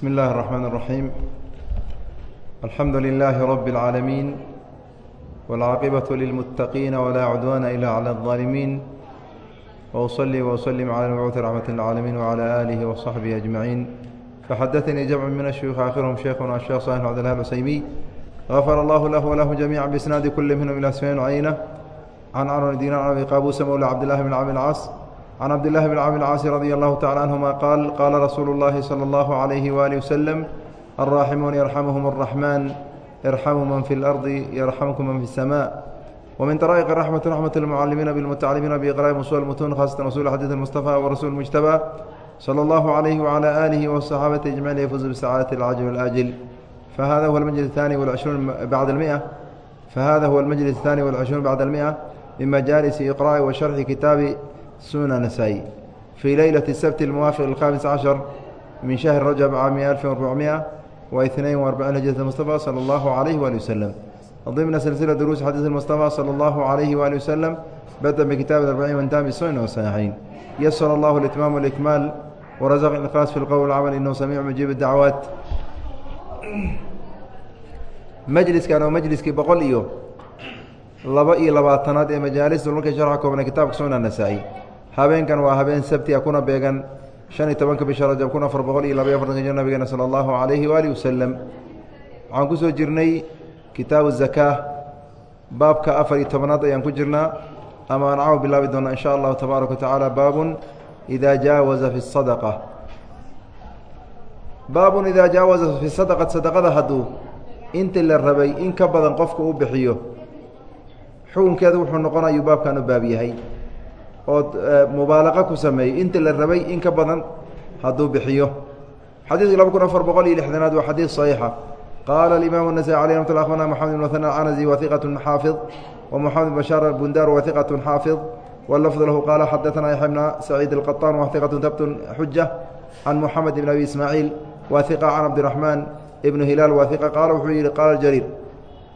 بسم الله الرحمن الرحيم الحمد لله رب العالمين والعاقبة للمتقين ولا عدوان إلا على الظالمين وأصلي وأسلم على المبعوث رحمة العالمين وعلى آله وصحبه أجمعين فحدثني جمع من الشيوخ آخرهم شيخنا الشيخ صالح عبد الله العسيمي غفر الله له وله جميعا بإسناد كل منهم إلى سفيان عينة عن عمرو دينار عن أبي قابوس مولى عبد الله بن عامر العاص عن عبد الله بن عامر العاص رضي الله تعالى عنهما قال قال رسول الله صلى الله عليه وآله وسلم الراحمون يرحمهم الرحمن ارحموا من في الأرض يرحمكم من في السماء ومن طرائق الرحمة رحمة المعلمين بالمتعلمين بإقراء أصول المتون خاصة رسول حديث المصطفى ورسول المجتبى صلى الله عليه وعلى آله والصحابة أجمعين يفوز بسعادة العاجل والآجل فهذا هو المجلس الثاني والعشرون بعد المئة فهذا هو المجلس الثاني والعشرون بعد المئة من مجالس إقراء وشرح كتاب سنن نسائي في ليلة السبت الموافق الخامس عشر من شهر رجب عام 1442 هجرة المصطفى صلى الله عليه وآله وسلم ضمن سلسلة دروس حديث المصطفى صلى الله عليه وآله وسلم بدأ بكتاب الأربعين وانتهى بالسنن والصحيحين يسر الله الإتمام والإكمال ورزق الإخلاص في القول والعمل إنه سميع مجيب الدعوات majliskan oo majliskii boqol iyo laba iyo labaatanaad ee majaalista dhulka sharxa koobna kitaabka sunan nasaa-i habeenkan waa habeen sabti a kuna beegan. shan iyo tobanka bisha rajab kun afar boqol iyo labaiyo afartanka jir nabigeena sala allahu calayhi waalihi wasalam waxaan ku soo jirnay kitaabu zakaa baabka afar iyo tobanaad ayaan ku jirnaa. Ama aan caw bilaabi doonaa in sha allahu tabaaraka wa tacaala baabun idaa jaawaza fi sadaqa. Baabun idaa jaawaza fi sadaqat sadaqada hadduu intii la rabay in ka badan qofku u bixiyo xukunkeedu wuxuu noqonayuu baabkan u baab yahay ood mubaalaqa ku sameeyey intii la rabay in ka badan hadduu bixiyo xadiidka laba kun afar boqol iyo lixdanaad waa xadiid saxiixa qaala alimaamu الnasaي alي ramat lla akhbarna moxamed bn muthan alcanazi wa hiqat xaafid wa moxamed bn bashaar albundar wa hiqat xaafid wlafd lahu qaala xadaثna yaxya bna saciid alqaطan wa hiqat tabtun xuja can moxamed bn abi ismaaciil wa hiqa can cabdiraxmaan ibnu hilaal waa iqa qaala wuxuu yidhi qaala jariir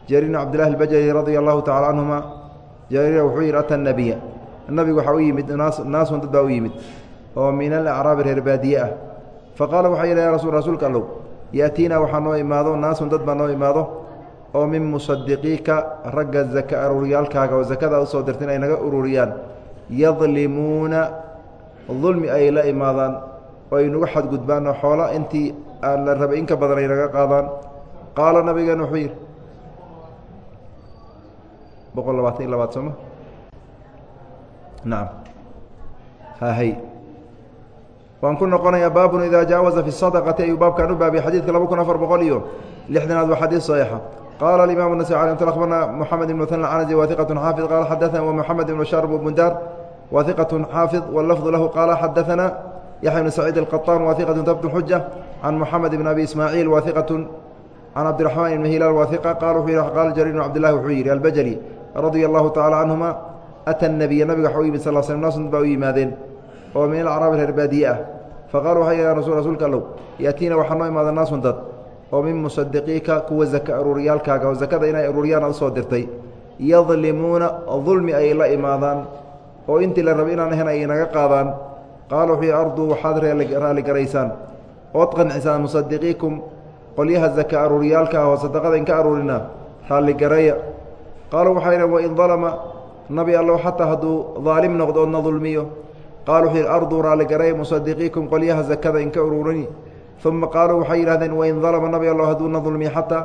jariir bn cabdillahi albajali radia allahu tacala canhuma jariir wuxuu yidhi ata nabiya nabigu waxaa u yimid naasun dad baa u yimid oo min alacraabi reer baadiye ah. Faqaala waxaa yidhi ya rasul rasuulka allow yaatiina waxaa noo imaado naasun dad baa noo imaado oo min musadiqiika ragga zaka aruuriyaalkaaga oo zakada u soo dirtin ay naga ururiyaan. Yadlimuuna dulmi ay la imaadaan oo ay nagu xadgudbaan oo xoola intii la rabay in ka badan ay naga qaadaan. Qaala nabigeena wuxuu yidhi boqol labaatan iyo labaad sooma nacam hahay waan ku noqonayaa baabun idaa jaawaza fi sadaqati ayuu baabkan u baabiyay xadiidka laba kun afar boqol iyo lixdanaad waa xadiid saxiixa qaala alimaam النasai alي mt abarna moxamed ibn mutn canazi wa hiqat xaafid qaala xadaثana wa moxamed ibn shaar bundar wa hiqat xaafid wاlafdu lahu qaala xadaثana yaxya bn saciid alqaطaan wa hiqat tabt xuja can moxamed ibn abi ismaaciil wa hiqat can cabdiraxmaan ibn hilaal wa hiqa qala wuxuu yihi qaala jariir bn cabdillahi wuxuu yidhi albajali radia allahu tacala canhuma ata nabiya nabiga waxa u yimid sal slm naasn baa u yimaadeen oo min alacraabi reer baadiye ah faqala waxay ya rasul rasuulka allow yaatiina waxaa noo imaada naasun dad oo min musadiqiika kuwa zaka aruuriyaalkaaga oo zakada inay aruuriyaan ad u soo dirtay yadlimuuna dulmi ay la imaadaan oo intii la rabay inaan ahayn ay naga qaadaan qaala wuxuu arduu waxaad raalligaraysaan ood qancisaan musadiqiikum qolyaha zaka aruuriyaalka ah oo sadaqada inka aruurina raalligareeya qaaluu waxay dhaheen wain dalama nabi allow xataa hadduu daalim noqdo oodna dulmiyo. Qaala wuxuu yihi arduu raalligareeya musadiqiikum qolyaha zakada inka uruurini uma qaaluu waxay yidhahdeen wain dalama nabi allow hadduuna dulmiyo xataa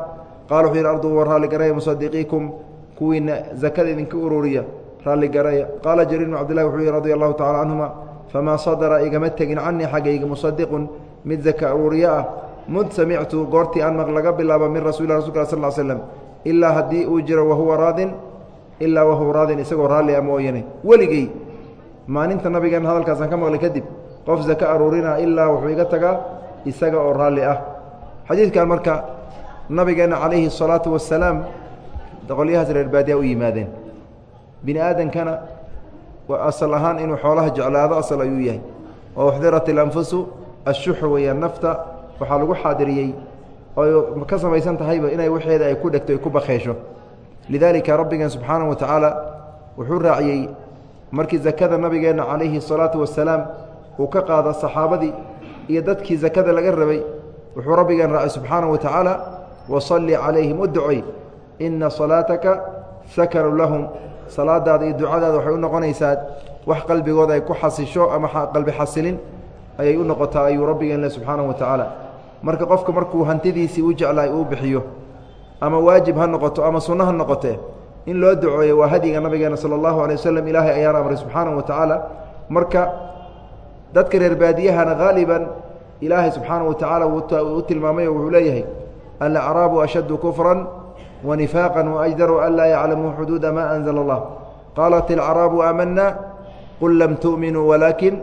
qaala wuxuu yihi arduu wa raalligareeya musadiqiikum kuwiina zakada idinka uruuriya raalligareeya qaala jariir bn cabdillahi wuxuu yihi radia allahu tacala canhuma famaa sadara igama tegin canii xaggayga musadiqun mid zaka aruuriye ah. Mud samictu goortii aan maq laga bilaabo min rasuuli rasulka sal l slm ilaa haddii uu jiro wahuwa raadin ilaa wahuwa raadin isagoo raalli a mooyane. Weligey maalinta nabigeen hadalkaasaan ka maqlay kadib qof zaka aruurina ilaa wuxuu iga tagaa isaga oo raalli ah. Xadiidkan marka nabigeenna calayhi الsalaatu wasalaam qolyahaas reer baadiya u yimaadeen. Bini aadankana asal ahaan inuu xoolaha jeclaado asal ayuu yahay. Oo uxdirat ilanfusu ashuxu weeyaan nafta waxaa lagu xaadiriyey. Oo ka samaysan tahayba inay waxeeda ay ku dhegto ay ku bakheesho lidaalika rabbigeen subxaana wa tacaala wuxuu raaciyey markii zakada nabigeenna calayhi الsalaatu wasalaam uu ka qaada saxaabadii iyo dadkii zakada laga rabay wuxuu rabbigeen raacay subxaana wa tacaala wasalli calayhim u ducay ina salaataka sakaru lahum. Salaadaada iyo ducadaada waxay u noqonaysaa wax qalbigooda ay ku xasisho ama qalbi xasilin ayay u noqotaa ayuu rabbigeenle subxaana wa tacaala marka qofka markuu hantidiisii u jeclaay uu bixiyo ama waajib ha noqoto ama sunno ha noqotee in loo duceeyo waa hadyiga nabigeena sala allahu alay waslm ilaahay ayaana amray subxaanahu wa tacaala marka dadka reer baadiyahana haaliban ilaahay subxaanahu wa tacaala wuu u tilmaamayo wuxuu leeyahay alacraabu ashaddu kufran wa nifaaqa waajdaru an laa yaclamuu xuduuda maa anzala allah qaalat ilcaraabu aamana qul lam tu'minuu walaakin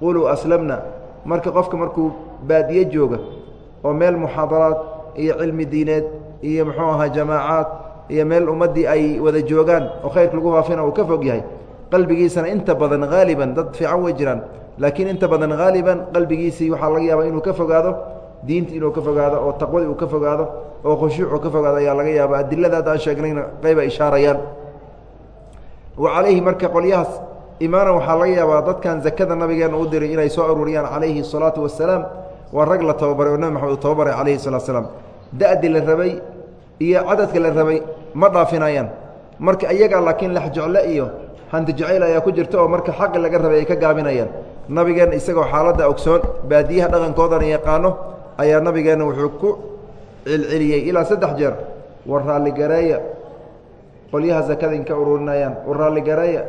quluu aslamna. Marka qofka markuu baadiye jooga oo meel muxaadaraad iyo cilmi diineed iyo muxuu ahaa jamaacaad iyo meel ummaddii ay wada joogaan oo khayrka lagu faafina uu ka fog yahay. Qalbigiisana inta badan haaliban dad fiican way jiraan. Laakiin inta badan haaliban qalbigiisii waxaa laga yaabaa inuu ka fogaado diinta inuu ka fogaado oo taqwadii uu ka fogaado oo khushuucu ka fogaado ayaa laga yaaba adilada hadda aan sheegnayna qayba ishaarayaan. Wa calayhi marka qolyahaas imaana waxaa laga yaabaa dadkan zakada nabigeena u diray inay soo aruuriyaan calayhi الsalaatu wasalaam waa rag la tababaray oo nebi maxamed uu tababaray calayhi salatu salaam da-di la rabay iyo cadadka la rabay ma dhaafinayaan. Marka iyagaa laakiin lex jecle iyo hanti jacayl ayaa ku jirta oo marka xaqi laga rabay ay ka gaabinayaan nabigeen isagoo xaaladda ogsoon baadiyaha dhaqankoodana yaqaano ayaa nabigeenna wuxuu ku celceliyey ilaa saddex jeer. War raalligareeya qolyaha zakada inka ururinayaan. War raalligareeya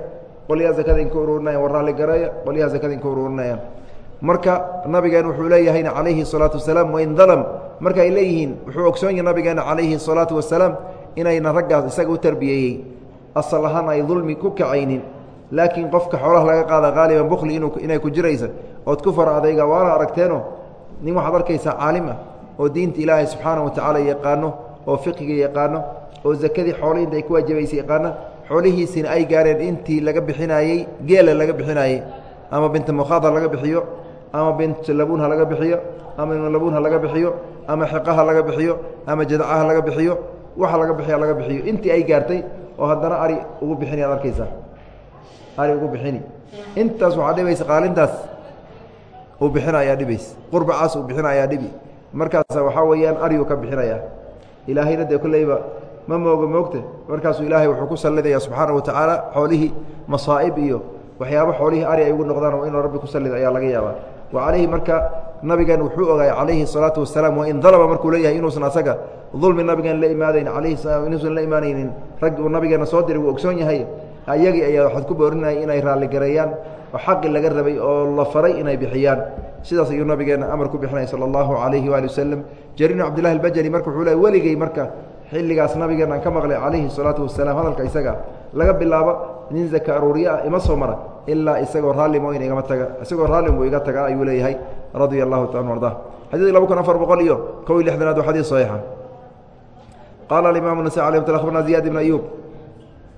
qolyaha zakada inka ururinayaan. War raalligareeya qolyaha zakada inka ururinayaan marka nabigeen wuxuu leeyahayna calayhi الsalaatu wasalaam wain dalam marka ay leeyihiin wuxuu ogsoon yahay nabigeena calayhi الsalaatu wasalaam inayna raggaas isaga u tarbiyeeyey asal ahaan ay dulmi ku kacaynin laakiin qofka xoolaha laga qaada qaaliban bukli inuu inay ku jiraysa ood ku fara adayga waana aragteeno nin waxaad arkaysaa caalim ah oo diinta ilaahay subxaana wa tacaala yaqaano oo fiqiga yaqaano oo zakadii xoolihii inta ay ku waajibaysay yaqaana xoolihiisina ay gaareen intii laga bixinaayey geela laga bixinaayey ama binta mukhaad ha laga bixiyo ama bint labuun ha laga bixiyo ama ibnu labuun ha laga bixiyo ama xiqaha laga bixiyo ama jadcaha laga bixiyo waxa laga bixiya laga bixiyo. Intii ay gaartay oo haddana ari ugu bixini ad arkaysaa. Ari ugu bixini. Intaas waxaa dhibaysa qaalintaas uu bixina ayaa dhibays. Qurbacaas uu bixina ayaa dhibi. Markaasa waxaa weeyaan ariuu ka bixinayaa. Ilaahayna dee kolleyba ma mooga moogte markaasuu ilaahay wuxuu ku sallidaya subxaana wa tacaala xoolihii masaa'ib iyo waxyaabo xoolihii ari ay ugu noqdaan oo inuu rabbi ku sallida ayaa laga yaabaa wa calayhi marka nabigan wuxuu ogaay calayhi الsalaatu wasalaam wain dalaba markuu leeyahay inuusan asaga dulmi nabigan la imaadayn alayhi inuusan la imaanaynin rag uu nabigeena soo diray wuu ogsoon yahay ayagii ayaa waxaad ku boorinayay inay raalligareeyaan oo xaqi laga rabay oo la faray inay bixiyaan. Sidaas ayuu nabigeena amar ku bixinaya sala allahu calayhi waali wasalam jariinu cabdillahi albajali marka wuxuu le weligey marka xilligaas nabigeena aan ka maqlay calayhi salaatu wasalaam hadalka isaga laga bilaabo nin zaka aruuriye ah ima soo mara ilaa isagoo raalli mooyna igama taga isagoo raalli buu iga tagaa ayuu leeyahay radia allahu taala arda xadiidka laba kun afar boqol iyo kow iyo lixdanaad waa xadiis saxiixa. Qaala alimaamu nasai alay mt akhbarna ziyad ibn ayuub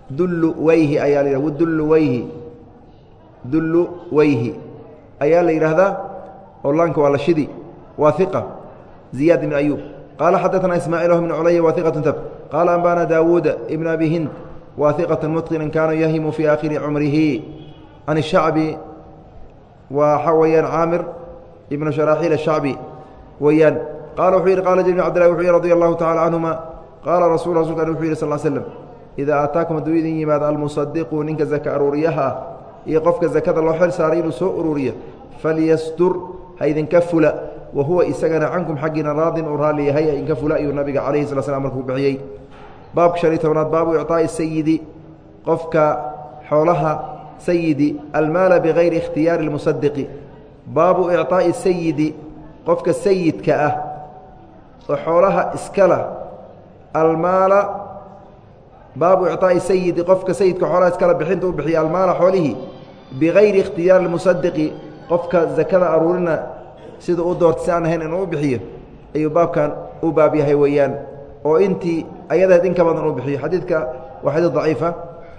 dullu weyhi ayaa la yidhah dullu weyhi dullu weyhi ayaa la yidhaahdaa oo laanka waa la shidi waa iqa ziyaad ibn ayuub qaala xadaثna ismaaciil bn culaya wa iqat tab qaala ambana daawuuda ibn abi hind wa iqat mutqina kaana yahimu fii aakhiri cumrihi can الshacbi waxa weeyaan caamir ibnu sharaaxiil الshacbi weeyaan qaala wuxuu yidhi qala jabir cbdillahi wuxuu yihi radi allahu tacala canهuma qaala rasul rasulka wuxuu yihi sal slm idaa aataakum hadduu idin yimaado almusadiqu ninka zaka aruuriyaha ah iyo qofka zakada loo xel saaray inuu soo ururiyo falyastur ha idinka fula wa huwa isagana cankum xaggiina raadin uu raalli yahay ha idinka fula ayuu nabiga calayhi sala slam markuu bixiyey baabka shan iyo tobnaad baabu icطaa'i sayidi qofka xoolaha sayidi almaala bigayri ikhtiyaari اlmusadiqi baabu icطaa'i sayidi qofka sayidka ah oo xoolaha iskala almaala baabu icطaa'i sayidi qofka sayidka xoolaha iskala bixinta u bixiya almaala xoolihii bigayri ikhtiyaari اlmusadiqi qofka zakada aruurina sida u doorta si aan ahayn inuu u bixiyo ayuu baabkan u baab yahay weeyaan. Oo intii ayadeed in ka badan uu bixiyo xadiidka waa xadiid daciifa.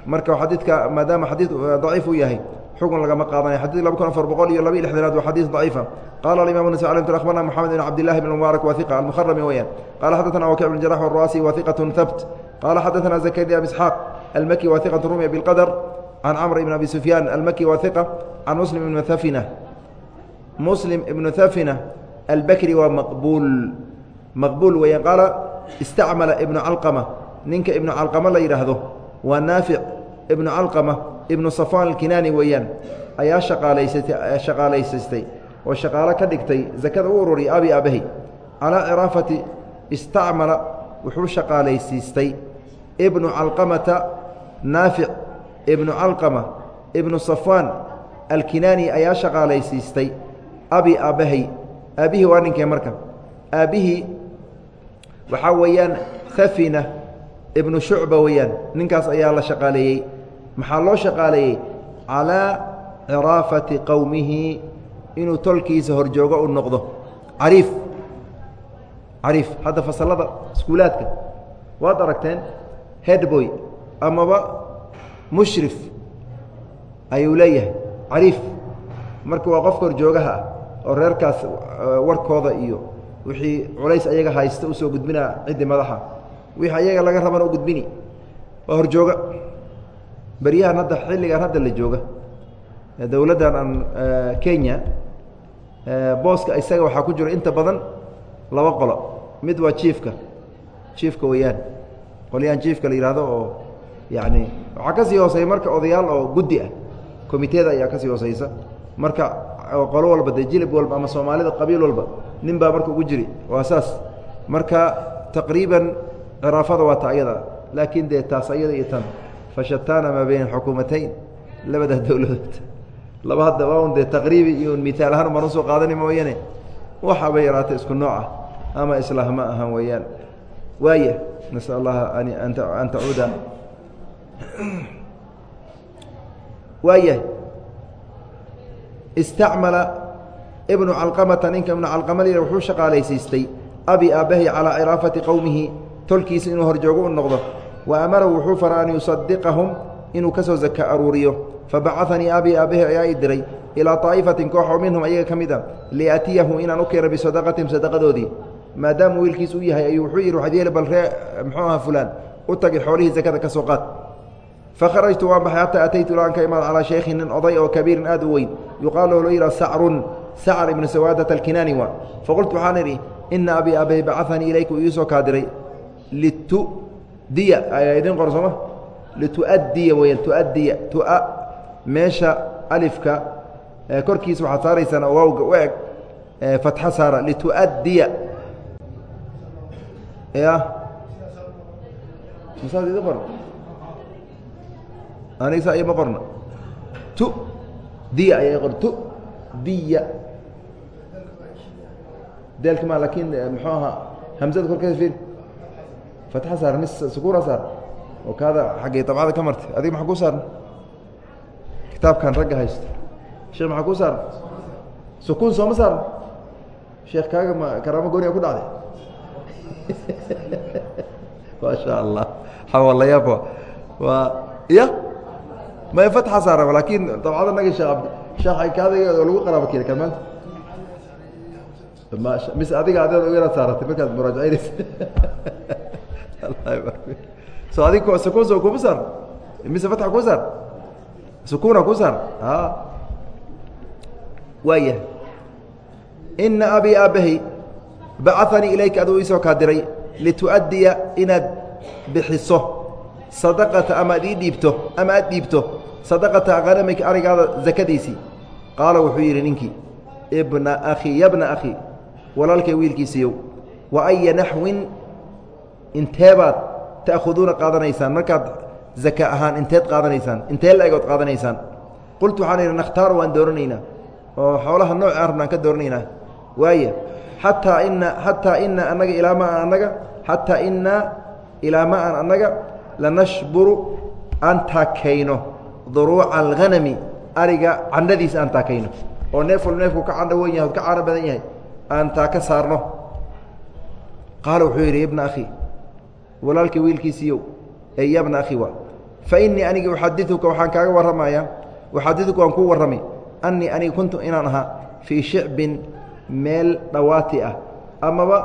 Marka xadiidka maadaama xadiid uh, daciif uu yahay xugun lagama qaadanayo. Xadid laba kun afar boqol iyo labayo lixdanaad waa xadiis daciifa. Qala alimam nasa amt abarna moxamed ibn cabdillahi bn mubaarak wa iqa almuharami qala xaddatana wakic bn jarax waraasi wa iqatun qala xaddatana zakariya isxaaq almaki wa iqatu bilqadar can camr ibn abi sufyaan almaki wa iqa can muslim ibn muslim ibnu hafina albakri waa maqbuul maqbuul weeyaan qaala istacmala ibnu calqama ninka ibnu calqama la yidhaahdo waa naafic ibnu calqama ibnu safaan alkinaani weeyaan. Ayaa shaqaalaysatay shaqaalaysaystay oo shaqaalo ka dhigtay zakada u ururiya abi aabahi calaa ciraafati istacmala. Wuxuu shaqaalaysiistay ibnu calqamata naafic ibnu calqama ibnu safaan alkinaani ayaa shaqaalaysiistay abi aabbahay aabbihii waa ninkee marka aabbihii waxaa weeyaan khafina ibnu shucba weeyaan. Ninkaas ayaa la shaqaaleeyey maxaa loo shaqaaleeyey calaa ciraafati qowmihi inuu tolkiisa horjoogo u noqdo. Cariif. Cariif. Hadda fasalada iskuulaadka. Waad aragteen headboy amaba mushrif ayuu leeyahay. Cariif. Marka waa qofka horjoogaha ah oo reerkaas warkooda iyo wixii culays ayaga haysta u soo gudbinaa ciddii madaxa. Wixii ayaga laga rabana u gudbini. Waa horjooga beryahan hadda xilligan hadda la jooga. Dowladdan aan kenya booska isaga waxaa ku jiro inta badan laba qolo. Mid waa jiifka jiifka weeyaan. Qolyahan jiifka la yihahdo oo yacni waxaa ka sii hooseeya marka odayaal oo guddi ah. Komiteeda ayaa ka sii hooseysa. Marka qolo walba dee jilib walba ama soomaalida qabiil walba nin baa marka ugu jiri. Waa saas. Marka taqriiban ciraafada waa ta ayada laakiin dee taas ayada iyo tan. Fashataana maa bayna xukuumatayn labada dowladood laba hadda dee taqriibi iyo un miaal ahaan umaan u soo qaadani mooyane. Waxaaba yaraata isku nooc ah ama islaah ma ahan weeyaan. Waaya nasal allaha an tacuuda waaya istacmala ibnu calqamata ninka ibnu calqama la wuxuu shaqaalaysiistay abi aabbahi calaa ciraafati qowmihi tolkiisa inuu horjoogo u noqdo. Wa amarahu wuxuu fara an yusadiqahum inuu ka soo zaka aruuriyo. Fabacanii abi aabbahi ayaa i diray ilaa طaa'ifatin koox oo minhum ayaga ka mid a liaatiyahu inaan u keeno bisadaqatihim sadaqadoodii. Maadaama wiilkiis u yahay ayuu wuxuu yidhi waxaad yeeli bal ree muxuu aha fulaan u tagi xoolihii zakada ka soo qaad fakharajtu waan baxay xataa ataytu ila an ka imaad calaa shaykhin nin oday oo kabiirin aad u weyn yuqaalu loo yidhaha sacrun sacr ibnu sawaadata alkinaani waa faqultu waxaan idhi ina abii aabbahi bacanii ilayku iisoo kaadiray litudiya ayaa idin qor sooma lituaddiya weyaan tuaddiya tua meesha alifka korkiisa waxaad saaraysaan waawga u eg fatxo saara lituaddiya ya masaad idin qorna aniga saa ima qorna tu. Diya ayaa qor tu. Diya deelka ma laakiin muxuu ahaa hamsada korkeeda fiir fatxa saar mis sukuuna saar oo kaada xaggay dabcada ka martay adiga maxaa kuu saarna kitaabkan ragga haysto sheekh maxaa kuu saarna sukuun sooma saarna sheekh kaaga ma karaamo gooniya ku dhacday ma sha allah xawalayaab waa ya may fatxa saara laakiin dabcada naga sheekh abdi. Sheekh kaada oo lagu qaraabo keena kan maanta. Ma mise adiga adeed yaraad saaratay markaad muraajacaynaysa so adig sukuun soo kuma saar? Mise fatxa kuu saar? Sukuuna kuu saar? A waaya ina abii aabbahi bacanii ilayka aduu iisoo kaa diray lituaddiya inaad bixiso sadaqata ama ad ii dhiibto ama aad dhiibto sadaqata hanamika arigaada zakadiisii qaala wuxuu yidhi ninkii ibna akhi yabna akhi walaalkay wiilkiisiiyow wa aya naxwin? Inteebaad ta'khuduuna qaadanaysaan? Markaad zaka ahaan inteed qaadanaysaan intee la-egood qaadanaysaan? Qultu waxaan idhi nakhtaaru waan dooranaynaa oo xoolaha nooc aan rabnaan ka dooranaynaa. Waaya xataa ina xataa ina annaga ilaa ma aan annaga xataa inaa ilaa ma aan annaga lanashburu aan taakayno duruuca alghanami ariga candhadiisa aan taakayno. Oo neef wal neefku ka candho wen yahay ka caano badan yahay aan taaka saarno. Qaala wuxuu yidhi ibna akhi walaalkii wiilkiisiiyow ee yabna akhi waa fa innii anigi uxadiuka waxaan kaaga warramayaa uxadiuka waan kuu warrami annii aniga kuntu inaan ahaa fii shicbin meel dhawaati ah amaba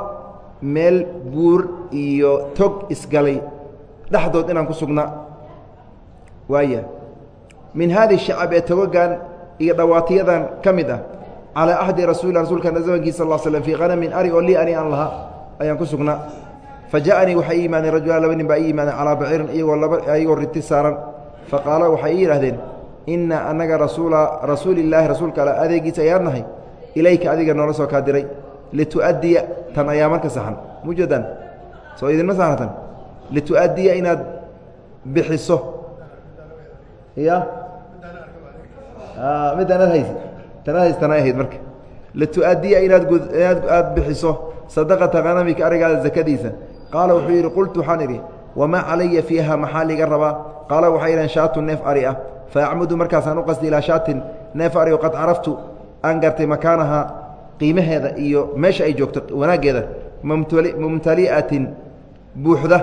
meel buur iyo tog isgalay dhexdood inaan ku sugnaa. Waaya min haadi shacab ee togogan iyo dhawaatiyadan ka mid ah calaa axdi rasuuli rasuulkana zamankiisa sal slm fii qanamin ari oo lii ani aan lahaa ayaan ku sugnaa. Fa ja'anii waxay ii yimaadeen rajulaan laba nin baa ii yimaadeen calaa baciirin iyagoo laba iyagoo riti saaran. Fa qaala waxay ii yidhahdeen inna annaga rasuula rasuulillaahi rasuulka alla adeegiisa ayaan nahay. Ilayka adiga noola soo kaa diray litu'addiya tan ayaa marka saxan. Mujadan. Soo idinma saaratan litu'addiya inaad bixiso. Ya middaanad haysi tanaad hays tana ahayd marka. Litu'addiya inaad aad bixiso sadaqata hanamika arigaada zakadiisa. Qaala wuxuu yidhi qultu waxaan idhi wamaa calaya fiiha maxaa liga rabaa? Qaala waxay idhaheen shaatu neef ari ah. Fa acmudu markaasaan u qasdi ilaa shaatin neef ari o qad caraftu aan gartay makaanaha qiimaheeda iyo meesha ay joogto wanaaggeeda mumtali'atin buuxda.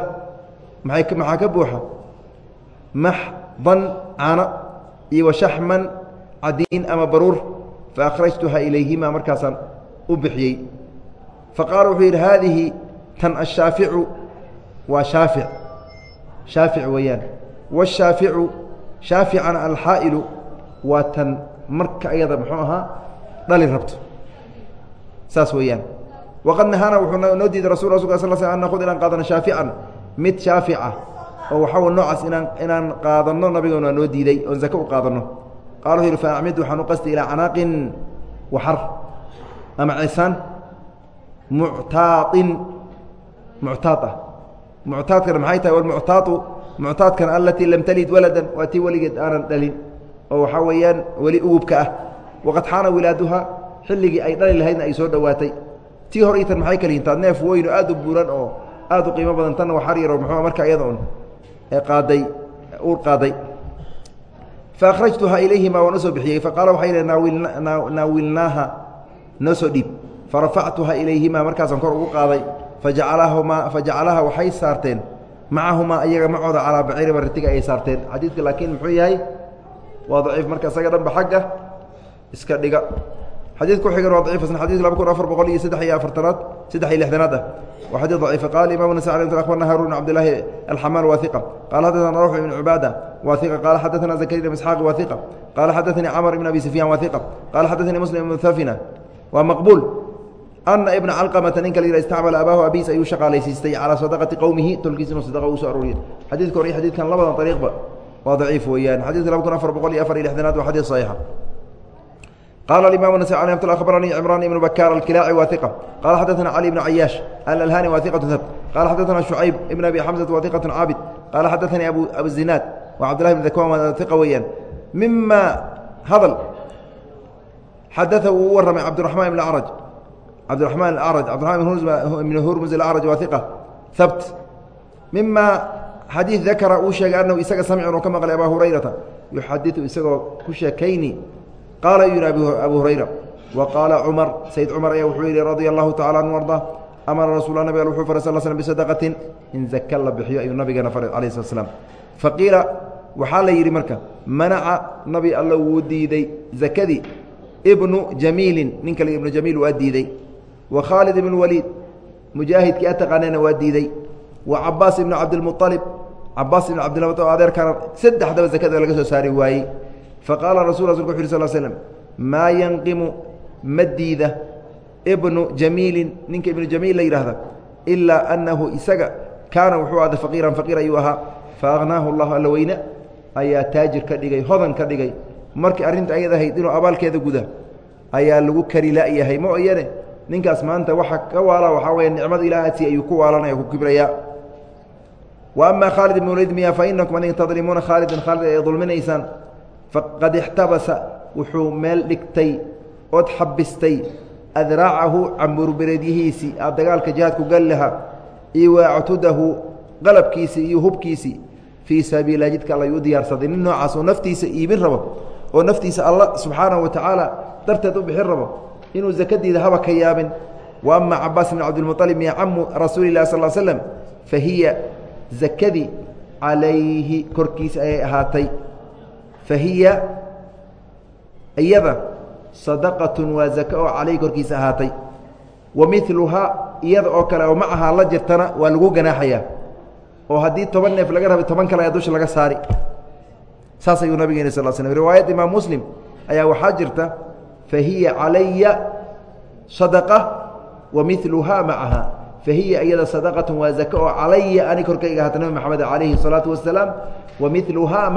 Maxaa ka buuxa? Maxdan caano iyo washaxman cadiin ama baruur fa akhrajtuha ilayhima markaasaan u bixiyey. Fa qaala wuxuu yidhi haadihi tan ashaaficu waa shaafic. Shaafic weeyaan. Washaaficu shaaficana alxaa'ilu waa tan marka ayada muxuu ahaa dhali rabto. Saas weeyaan. Waqad nahaana wuxuu noo diiday rasul rasulka sal sl an nakhud inaan qaadano shaafican mid shaafica oo waxaw noocaas inaan inaan qaadanno nabigoon waa noo diiday oon zake u qaadanno qala wuxu yidhi fa acmid waxaan u qasti ilaa canaaqin waxar ama cisaan muctaain muctaad muctaadkana maxay tahay walmuctaau muctaadkana alatii lam talid waladan waa tii weligeed aanan dhalin oo waxaa weeyaan weli ugubka ah waqad xaana wilaaduha xilligii ay dhali lahaydna ay soo dhowaatay tii hor itan maxay kala yihiin taad neef weyn oo aad u buuran oo aad u qiimo badan tanna waxar yaro muxuu marka iyada un qaaday uur qaaday faakhrajtuhaa ilayhima waan noo soo bixiyey faqaala waxay idhi naawilnaaha noo soo dhiib farafactuha ilayhima markaasaan kor ugu qaaday fajacalahumaa fajacalaha waxay saarteen macahumaa iyaga macooda calaa baciiri maritiga ayay saarteen xadiidka laakiin muxuu yahay waa daciif marka isaga dhanba xagga iska dhiga xadiidka ku xigan waa daciif xasn xadiidka laba kun afar boqol iyo saddex iyo afartanaad saddex iyo lixdanaad ah waa xadيث ضعيف qال imam النسائي عليه أخبرna هاrون بن عبداللahi الحmاn wa ثiقة qال xadثna روح بن عباadة wa ثiقة qال xadثna زكريا بن اسحاq wa ثiقة qال xadثnي cمر بن أبي سفyان wa ثiقة qال xadثnي مسلم بن ثفنة waa مqبuل أنa iبن cلقمةa ninka l اstacmل abaahu abiis ayuu shaqaalaysiistay calىa صدقaةi qowmihi tolkiis inuu صدقة u soo arooriye xadيثka hor iyo xadيثkan labadan طريqba waa ضaciif weeyaan xadيثka laba kun afar boqol iyo afar iyo لixdanaad waa xadيث صaحيixa qال الإمام النسائي عليه رحمة الله أخبرني عمران بن بكار الكلاعي واثقة قال حدثنا علي بن عياش الألهاني واثقة ثبت قال حدثنا شعيب بن أبي حمزة واثقة عابد قال حدثني أبو أبو الزناد وعبد الله بن ذكوان واثقة ويان مما هضل حدثه ورمي عبد الرحمن بن الأعرج عبد الرحمن الأعرج عبد الرحمن بن هرمز الأعرج واثقة ثبت مما حديث ذكر وشيء أنه إساق سمع وكما قال أبا هريرة يحدث إساق كشكيني qaala yuu yihi abu hurayra wa qaala cumar sayd cumar ayaa wuxuu yidhi radia allahu tacala anhu arda amara rasuula nabig wuxuu faray sal slm bisadaqatin in zaka la bixiyo ayuu nabigeena faray alayh slat slam faqiila waxaa la yidhi marka manaca nabi alla wuu diiday zakadii ibnu jamiilin nin kale ibnu jamiil waa diiday wa khaalid ibnu waliid mujaahidkii a taqaanayna waa diiday wa cabaas ibnu cabdilmualib cabaas ibnu cabdilmualib adeerkaana saddexdaba zakada laga soo saari waayey faqaala rasul rasulka wuxu yh sl slm maa yanqimu ma diida ibnu jamiilin ninka ibnu jamiil la yidhaahda ilaa annahu isaga kaana wuxuu ahda faqiiran faqiir ayuu ahaa faakhnaahu allahu alla weyne ayaa taajir ka dhigay hodan ka dhigay markii arrinta ayad ahayd inuu abaalkeeda guda ayaa lagu kari la'yahay ma oyane ninkaas maanta waxa ka waala waxaa weya nicmada ilaahasi ayuu ku waalanaya ku kibrayaa wa ama khaalid ibn waliid miya fa inakum anig tadlimuuna khaalidan khaalid ay dulminaysaan faqad ixtabasa wuxuu meel dhigtay ood xabistay adraacahu camburbereedyihiisii aad dagaalka jihaadku gali lahaa iyo waactudahu qalabkiisii iyo hubkiisii fii sabiila jidka alla yuu diyaarsaday. Nin noocaas oo naftiisa iibin rabo oo naftiisa alla subxaanahu wa tacaala darteed u bixin rabo inuu zakadiida haba ka yaabin. Wa ama cabaas bn cabdilmualib miya camu rasuuli lahi sal slm fa hiya zakadii calayhi korkiisa ayay ahaatay fahiya iyada sadaqatun waa zaka oo calayhi korkiisa ahaatay. Wa miluhaa iyada oo kale oo macahaa la jirtana waa lagu ganaaxayaa. Oo haddii toban neef laga rabay toban kale ayaa dusha laga saari. Saas ayuu nabigeena sal slm riwaayad imaam muslim ayaa waxaa jirta fahiya calaya sadaqa wa miluhaa macaha fahiya iyada sadaqatu waa zake oo calaya ani korkayga hata nabi maxamed calayhi الsalaatu wasalaam wa miluhaa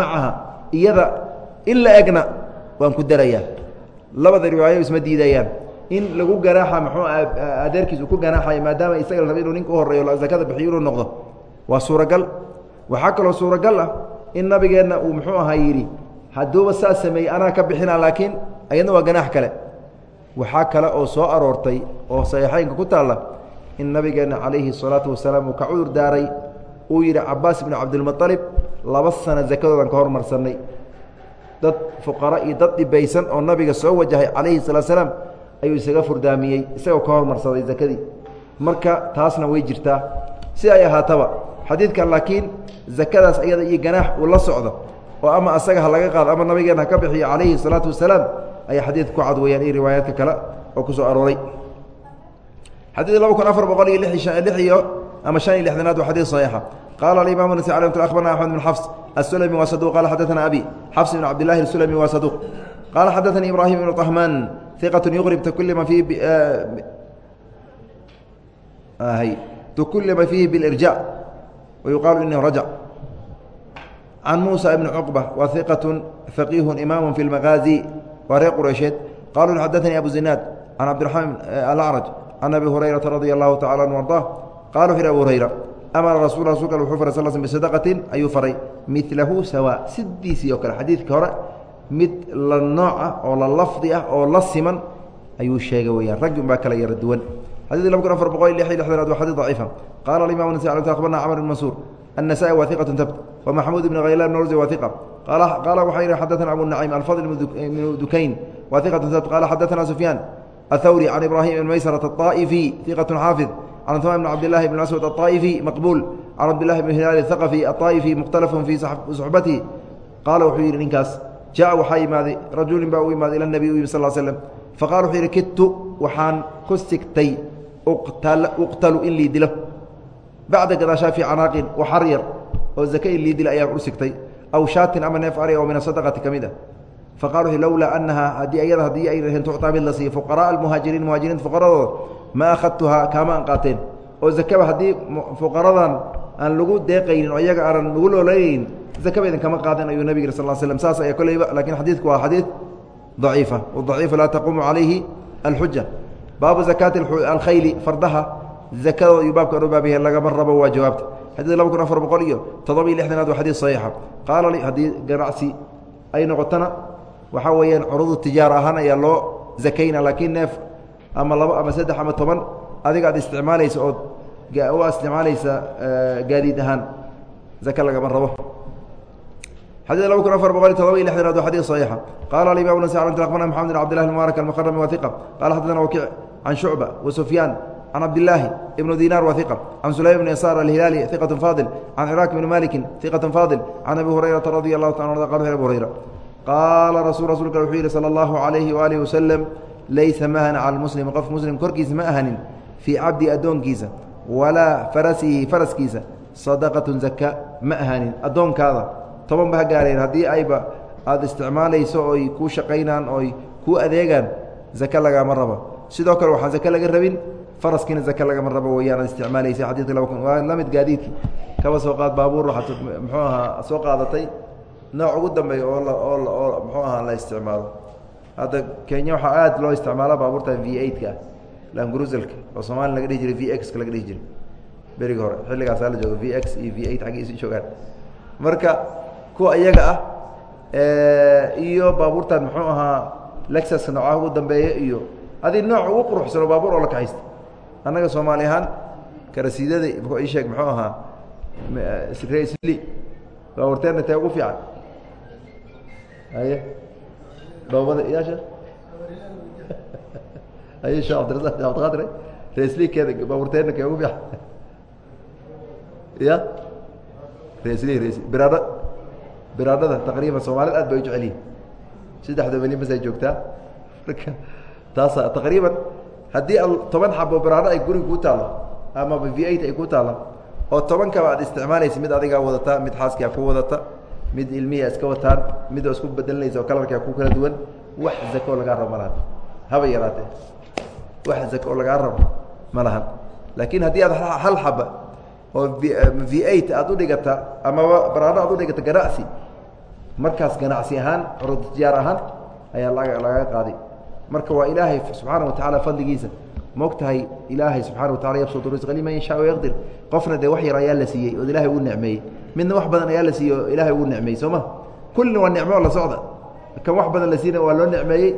iyada in la egna waan ku darayaa. Labada riwaayo isma diidayaan. In lagu ganaaxa muxuu adeerkiis uu ku ganaaxayo maadaama isaga la raba inuu ninka u horreeyo sakada bixiyo inuu noqdo waa suuragal. Waxaa kaloo suuragal ah in nabigeenna uu muxuu ahaa yidhi hadduuba saa sameeyey anaa ka bixinaa laakiin ayadna waa ganaax kale. Waxaa kale oo soo aroortay oo saxiixaynka ku taalla in nabigeenna calayhi salaatu wasalaam uu ka cudur daaray. Uu yidhi cabaas ibnu cabdilmualib laba sano zakadoodan ka hormarsanay dad fuqara iyo dad dhibaysan oo nabiga soo wajahay calayhi salaa slaam ayuu isaga furdaamiyey isagoo ka hormarsaday zakadii. Marka taasna way jirtaa. Si ay ahaataba xadiidkan laakiin zakadaas iyada iyo ganaax uu la socdo oo ama asaga ha laga qaado ama nabigeena ha ka bixiyo calayhi salaatu wasalaam ayaa xadiidka ku cad weeyaan iyo riwaayaadka kale oo ku soo arooray. Xadiid laba kun afar boqol iyo lix iyo ama شhan iyo lixdanaad waa xadiid صaxiixa qaala aimam nas abarna axmed bn xafs asulmi waa saduq qala xadaثana abi xafs bn cabdilahi asulmi waa saduq qaala xadaثani ibrahim ibn طahmaan iqaة yuqrib tkulima i تkulima fiihi bاlirjaع wayuqaalu ini rajac can muusa ibni cuqba wa iqaة faqiihu imaamu fi اlmagaazi waa reer quraysheed qaluu xadaثanii abu zinaad can cabdiraxmaan alacraj can abi hurayrata radia allahu tacala an ardaa qala wuxu yhi abu hurayra amara rasul rasulka wuxuu faray sal sl bisadaqatin ayuu faray milahu sawa sidiisii oo kale xadiidka hore mid la nooc ah oo la lafdi ah oo la siman ayuu sheegay weyaan raggi un baa kala yara duwan xadid laba kun afar boqol iyo lix iyo lixdanaad waa xadid daciifa qala alimam nasa abarna camr bn mansuur النسائي واثقة ثبت ومحمود بن غيلان نرزي واثقة قال قال وحين حدثنا أبو النعيم الفضل بن دكين واثقة ثبت قال حدثنا سفيان الثوري عن إبراهيم بن ميسرة الطائفي ثقة حافظ can tma bn cabdilahi bn aswad aطaa'ifi maqbuul can cabdilahi bn hilaal ahaqafi aطaa'ifi mukhtalafun fii suxbatihi qaala wuxuu yidhi ninkaas jaa waxaa imaaday rajulin baa u imaaday ila nabiy u yimi sal slm faqala wuxuu yidhi kidtu waxaan ku sigtay uqtalu in lii dilo bacda gadaashaafi canaaqin waxaryar oo zake in lii dila ayaan u sigtay aw shaatin ama neef ari oo min asadaqati ka mid ah faqala wuxu lowlaa anaha haddii ayada haddii ay rahen tucطaa mid la siiyo fuqaraءa almuhaajiriin muhaajiriinta fuqaradooda ma akhadtuhaa kaama aan qaateen oo zakaba haddii fuqaradan aan lagu deeqaynin oo iyaga aanan lagu loolaynin zakaba idin kama qaadan ayuu nabig sal slm saas ayaa koleyba laakiin xadiidku waa xadiid daciifa wadaciifu laa taquumu calayhi alxuja baabu zakaati alkhayli fardaha zakadooda ayuu baabkan u baabyahay lagama rabo waa jawaabta xadiid laba kun afar boqol iyo toddoba iyo lixdanaad waa xadiid saxiixa qaala li haddii ganacsi ay noqotona waxaa weeyaan curudu tijaara ahaan ayaa loo zakayna laakiin neef ama labo ama saddex ama toban adiga aad isticmaalaysa ood u isticmaalaysa gaadiid ahaan zake lagama rabo xadيث laba kun afar boqol iyo todoba iyo lixdanaad waa xadيث صaحيixa qala aimam nas أخبرna محamed بن cبدالله المبارك المخرم wa ثiqة qala xadثna وkiع can شhuعبة وسفyاn can cabdاللaahi iبن dinar wa ثiqة can سulaym بن يsار الهiلاaلي ثiqة فاضل can cراk بن maliki ثiqة فاضل can abi هurayرaةa رadي الlahu taعala q qal abu هurayra qaala rasul rasuulka wuxuu yihi sala allahu calayhi waaalih wasalam laysa mahana cala almuslimi qof muslim korkiisa ma ahanin fii cabdi addoonkiisa walaa farasihi faraskiisa. Sadaqatun zaka ma ahanin addoonkaada toban ba ha haddii ayba aada isticmaalayso oy ku shaqaynaan oy kuu adeegaan zaka lagama rabo. Sidoo kale waxaan zake laga rabin faraskiina zake lagama rabo weyaan aad isticmaalaysa. Xadidka laba kun waa la mid gaadiidkii kaba soo qaad baabuur waxaad muxuu ahaa soo qaadatay nooc ugu dambeeya oo muxuu ahaa la isticmaalo. Hadda kenya waxaa aada loo isticmaala baabuurtan v eight-ka ah langruzelka oo soomaliya laga dhihi jiray v x ka laga dhihi jiray. Berigi hore xilligaasaa la jooga v x iyo v eight xaggii isu joogaan. Marka kuwa iyaga ah iyo baabuurtan muxuu ahaa lexuska noocaha ugu dambeeya iyo adi nooc ugu quruxsano baabuur oo la kaxaysta. Annaga soomaali ahaan karasiidada ii sheeg muxuu ahaa resli baabuurteenna tee ugu fiican haye dhoobada yaasha haye shee abdirasa abdiqadir reslikeeda baabuurteenna kee ugu fiican ya resli res biraadha biraadhada taqriiban soomaalida aad bay u jecel yihiin saddexda meli masay joogtaa. Marka taasa taqriiban haddii a toban xabo biraadho ay guriga ku taalo amaba v eight ay ku taalla oo toban kaba aad isticmaalaysa mid adigaa wadataa mid xaaskia ku wadata mid ilmihi iska wataan mid oo isku bedelinaysa oo kalarkaa ku kala duwan wax zako lagaa rabo malaha haba yaraatee? Wax zako oo lagaa rabo ma lahan. Laakiin haddii aad hal xaba oo v eight aad u dhigata amaba baraano aad u dhigata ganacsi markaas ganacsi ahaan ortijaar ahaan ayaa lagaga qaaday marka waa ilaahay subxaana wa tacaala fadligiisa. Maog tahay ilaahay subxana wa tacala yabsutu risqa liman yashaa yaqdir. Qofna dee wax yar ayaa la siiyey ood ilahay ugu necmeeyey midna wax badan ayaa la siiyey oo ilahay ugu necmeeyey soo ma? Kullina waa nicmo la socda. Kan wax badan la siina waa loo necmeeyey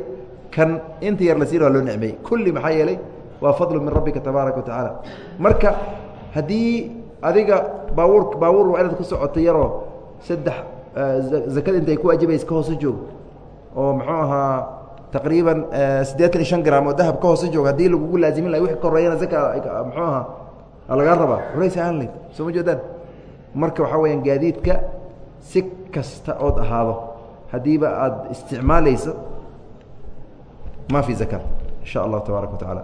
kan inta yar la siina waa loo necmeeyey kulli maxaa yeelay waa fadlu min rabbika tabaaraka wa tacaala. Marka haddii adiga baabuur baabuur waa inaad ku socoto yaroo saddex zakada intay ku waajibaysa ka hoose joog oo muxuu ahaa taqriiban siddeetan iyo shan gram oo dahab ka hoose joog haddii lagugu laazimin laha wixi ka horeeyana zaka muxuu ahaa lagaa rabaa. Culays aan layd soo ma jeedaan marka waxaa weyaan gaadiidka si kasta ood ahaado haddiiba aada isticmaalayso ma fi zaka insha allahu tabaaraka watacaala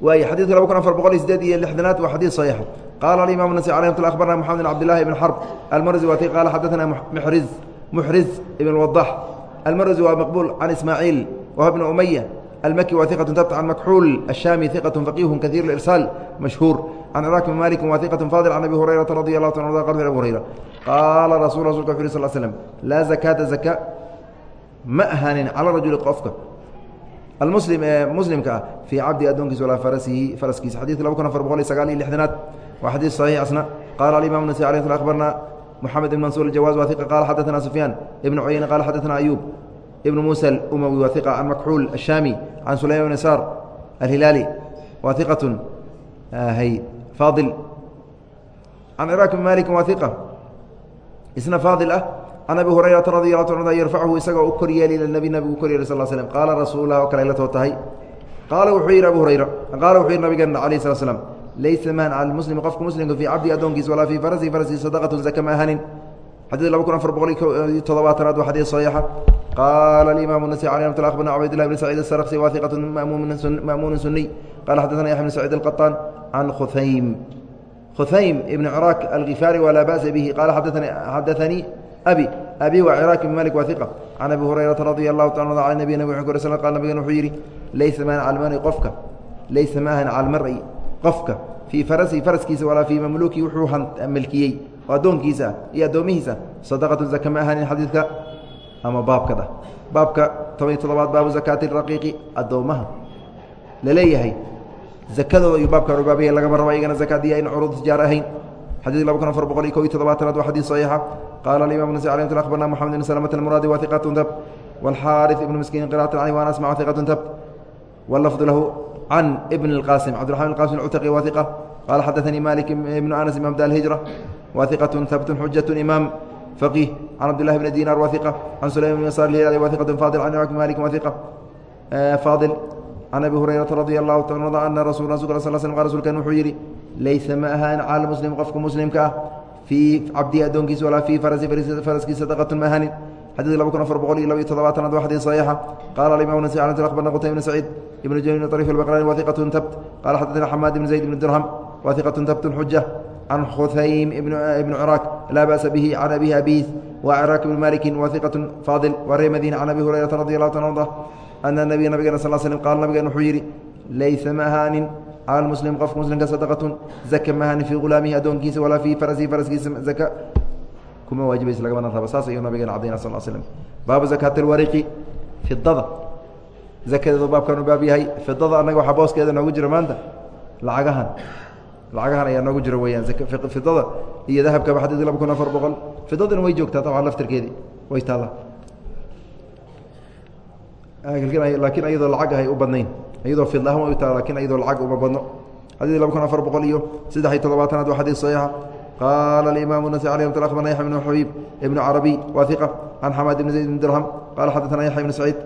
waay xadidka laba kun afar boqol iyo sideed iyo lixdanaad waa xadid saxiixa qaala alimaam nasi ala mt abarna moxamed cabdillahi ibn xarb almarziwati qaala xadaana mri muxriz ibn wadax almarzi waa maqbuul can ismaaciil wahuwa bn umaya almaki waa iqatu tabta can makxuul ashaami iqatu faqiihun kaiir irsaal mashhuur can ciraaq bn maliki wa iqaة fadil can abi hurayrata radi alahu ta qa abi hurayra qaala rasul rasulka u sl slm laa zakaata zaka ma ahaanin cala rajuli qofka almuslim ee muslimka ah fii cabdi addoonkiisa walaa farasihi faraskiisa xadidka laba kun afar boqol iyo sagaal iyo lixdanaad waa xadiis saxiix asna qaala alimam nasi alay sl akhbarna moxamed ibn mansuur aljawaz waa iqa qaala xadaثana sufyaan ibnu cuyeyne qala xadaثana ayuub ibnu muusa alumawi waa iqa can makxuul ashaami can sulayman bn saar alhilaali waa iqatun hay faadil can ciraaq bn malikin waa iqa isna faadil ah can abi hurayrata radi alahu ta yarfachu isagoo u kor yeeli ila nebi nabigu kor yeeli sal slm qaala rasuululah oo kale la too tahay qaala wuxuu yidhi abu hurayra qaala wuxuu yidhi nabigeena alayh slat slam laysa maan cala lmuslimi qofka muslimka fii cabdi addoonkiisa walaa fii farasihi farasihi sadaqatun zaka ma ahanin xadiid laba kun afar boqol toddobaatanaad waa xadiid saxiixa qaala alimaamu nasi alay mt akhbarna cubaydillah bn saciid asarqsi waa iqatun ma'muunin suniy qala xadaثana yaxya bn saciid alqaطaan can khuhaym khuhaym ibn ciraaq algifaari walaa ba'sa bihi qaala xadaanii abi abi waa ciraaq ibn malik waa iqa can abi hurayrata radia allahu taala an nabiy nabig uu sl qal nabigen wuxuu yidhi laysa maan calmani qofka laysa maahan calmari qofka fii farasihi faraskiisa walaa fii mamluuki wuxuu milkiyey oo addoonkiisa ah iyo addoomihiisa sadaqatu zaka ma ahanin xadiidka ama baabkada baabka toban iyo toddobaad baabu zakaati raqiiqi addoommaha la leeyahay zakadooda ayuu baabkan ubaabaya lagama raba iyagana zakadiya in curuud tijaar ahayn. Xadid laba kun afar boqol iyo ko iyo toddobaatanaad waa xadiid saxiixa. Qaala alimaam nasi almt akhbarna moxamed ibn salamata almuraadi wa hiqatun dab waalxaarif ibnu miskiin qiraatan caleyh wa anas maca hiqatun dab wallafdu lahu can ibn اlqaasim cabdiraxman qasim alcutaqi wa hiqa qaala xadaanii malik ibnu anas imam da alhijra. Wa hiqatun habtun xujatu imaam. فقيه عن عبد الله بن دينار wa ثiقة عن سليم بن يسار الهلالي wa ثiqة فاضل عن عراك مالك wa ثiقة فاضل can abi hurayrata radi allahu ta ana rasu rasulka sal sl qa rsulkan wuxuu yidhi laysa ma ahaan cala muslim qofka muslimka ah fii cabdihi addoonkiisa walaa fii farasi faraskiisa sadaqatun ma ahanin xadiid laba kun afar boqol iyo laba iyo toddobaatanaad wa xadiid saxiixa qala alimam nasi an akhbarna qutayb bn saciid ibn jamil طrif albaqrani wa hiqatun tabt qala xaddaثna xamaad ibn zayd ibn dirham wa hiqatun tabtun xuja can khuhaym ibn ciraaq laa ba'sa bihi can abihi abiis wa ciraaq ibn malikin wa hiqatun faadil wa ree madiina can abi hurayrata radi allahu ta arda ana nabiya nabigena sal slm qaala nabigen wuxuu yidhi laysa ma ahaanin cala muslim qofka muslimka sadaqatun zaka ma ahaanin fii hulaamihi addoonkiisa walaa fii farasihi faraskiisa zaka kuma waajibaysa lagamana raba saas ayuu nabigeena cadayna sal slm baabu zakaati alwariqi fidada zakadeedu baabkanu baab yahay fidada annaga waxaa booskeeda noogu jira maanta lacagahan lacagahan ayaa noogu jira weyaan fidada iyo dahabkaba xadiidka laba kun afar boqol fidaduna way joogtaa dabcan laftirkeedii way taallaa laakiin ayadoo lacag ahay u badnayn iyadoo fidlahan way u taha lakin ayadoo lacag uma badno xadيث laba kun afar boqol iyo saddex iyo todobaatanaad waa xadيث صaحيixa qala الimaم النasي عليه mt أخبرna yaحya بن xabيب بن cربي wa ثiqة عن xamاd بن زayd بن dirhم qala xadثna yaحya بن سعيid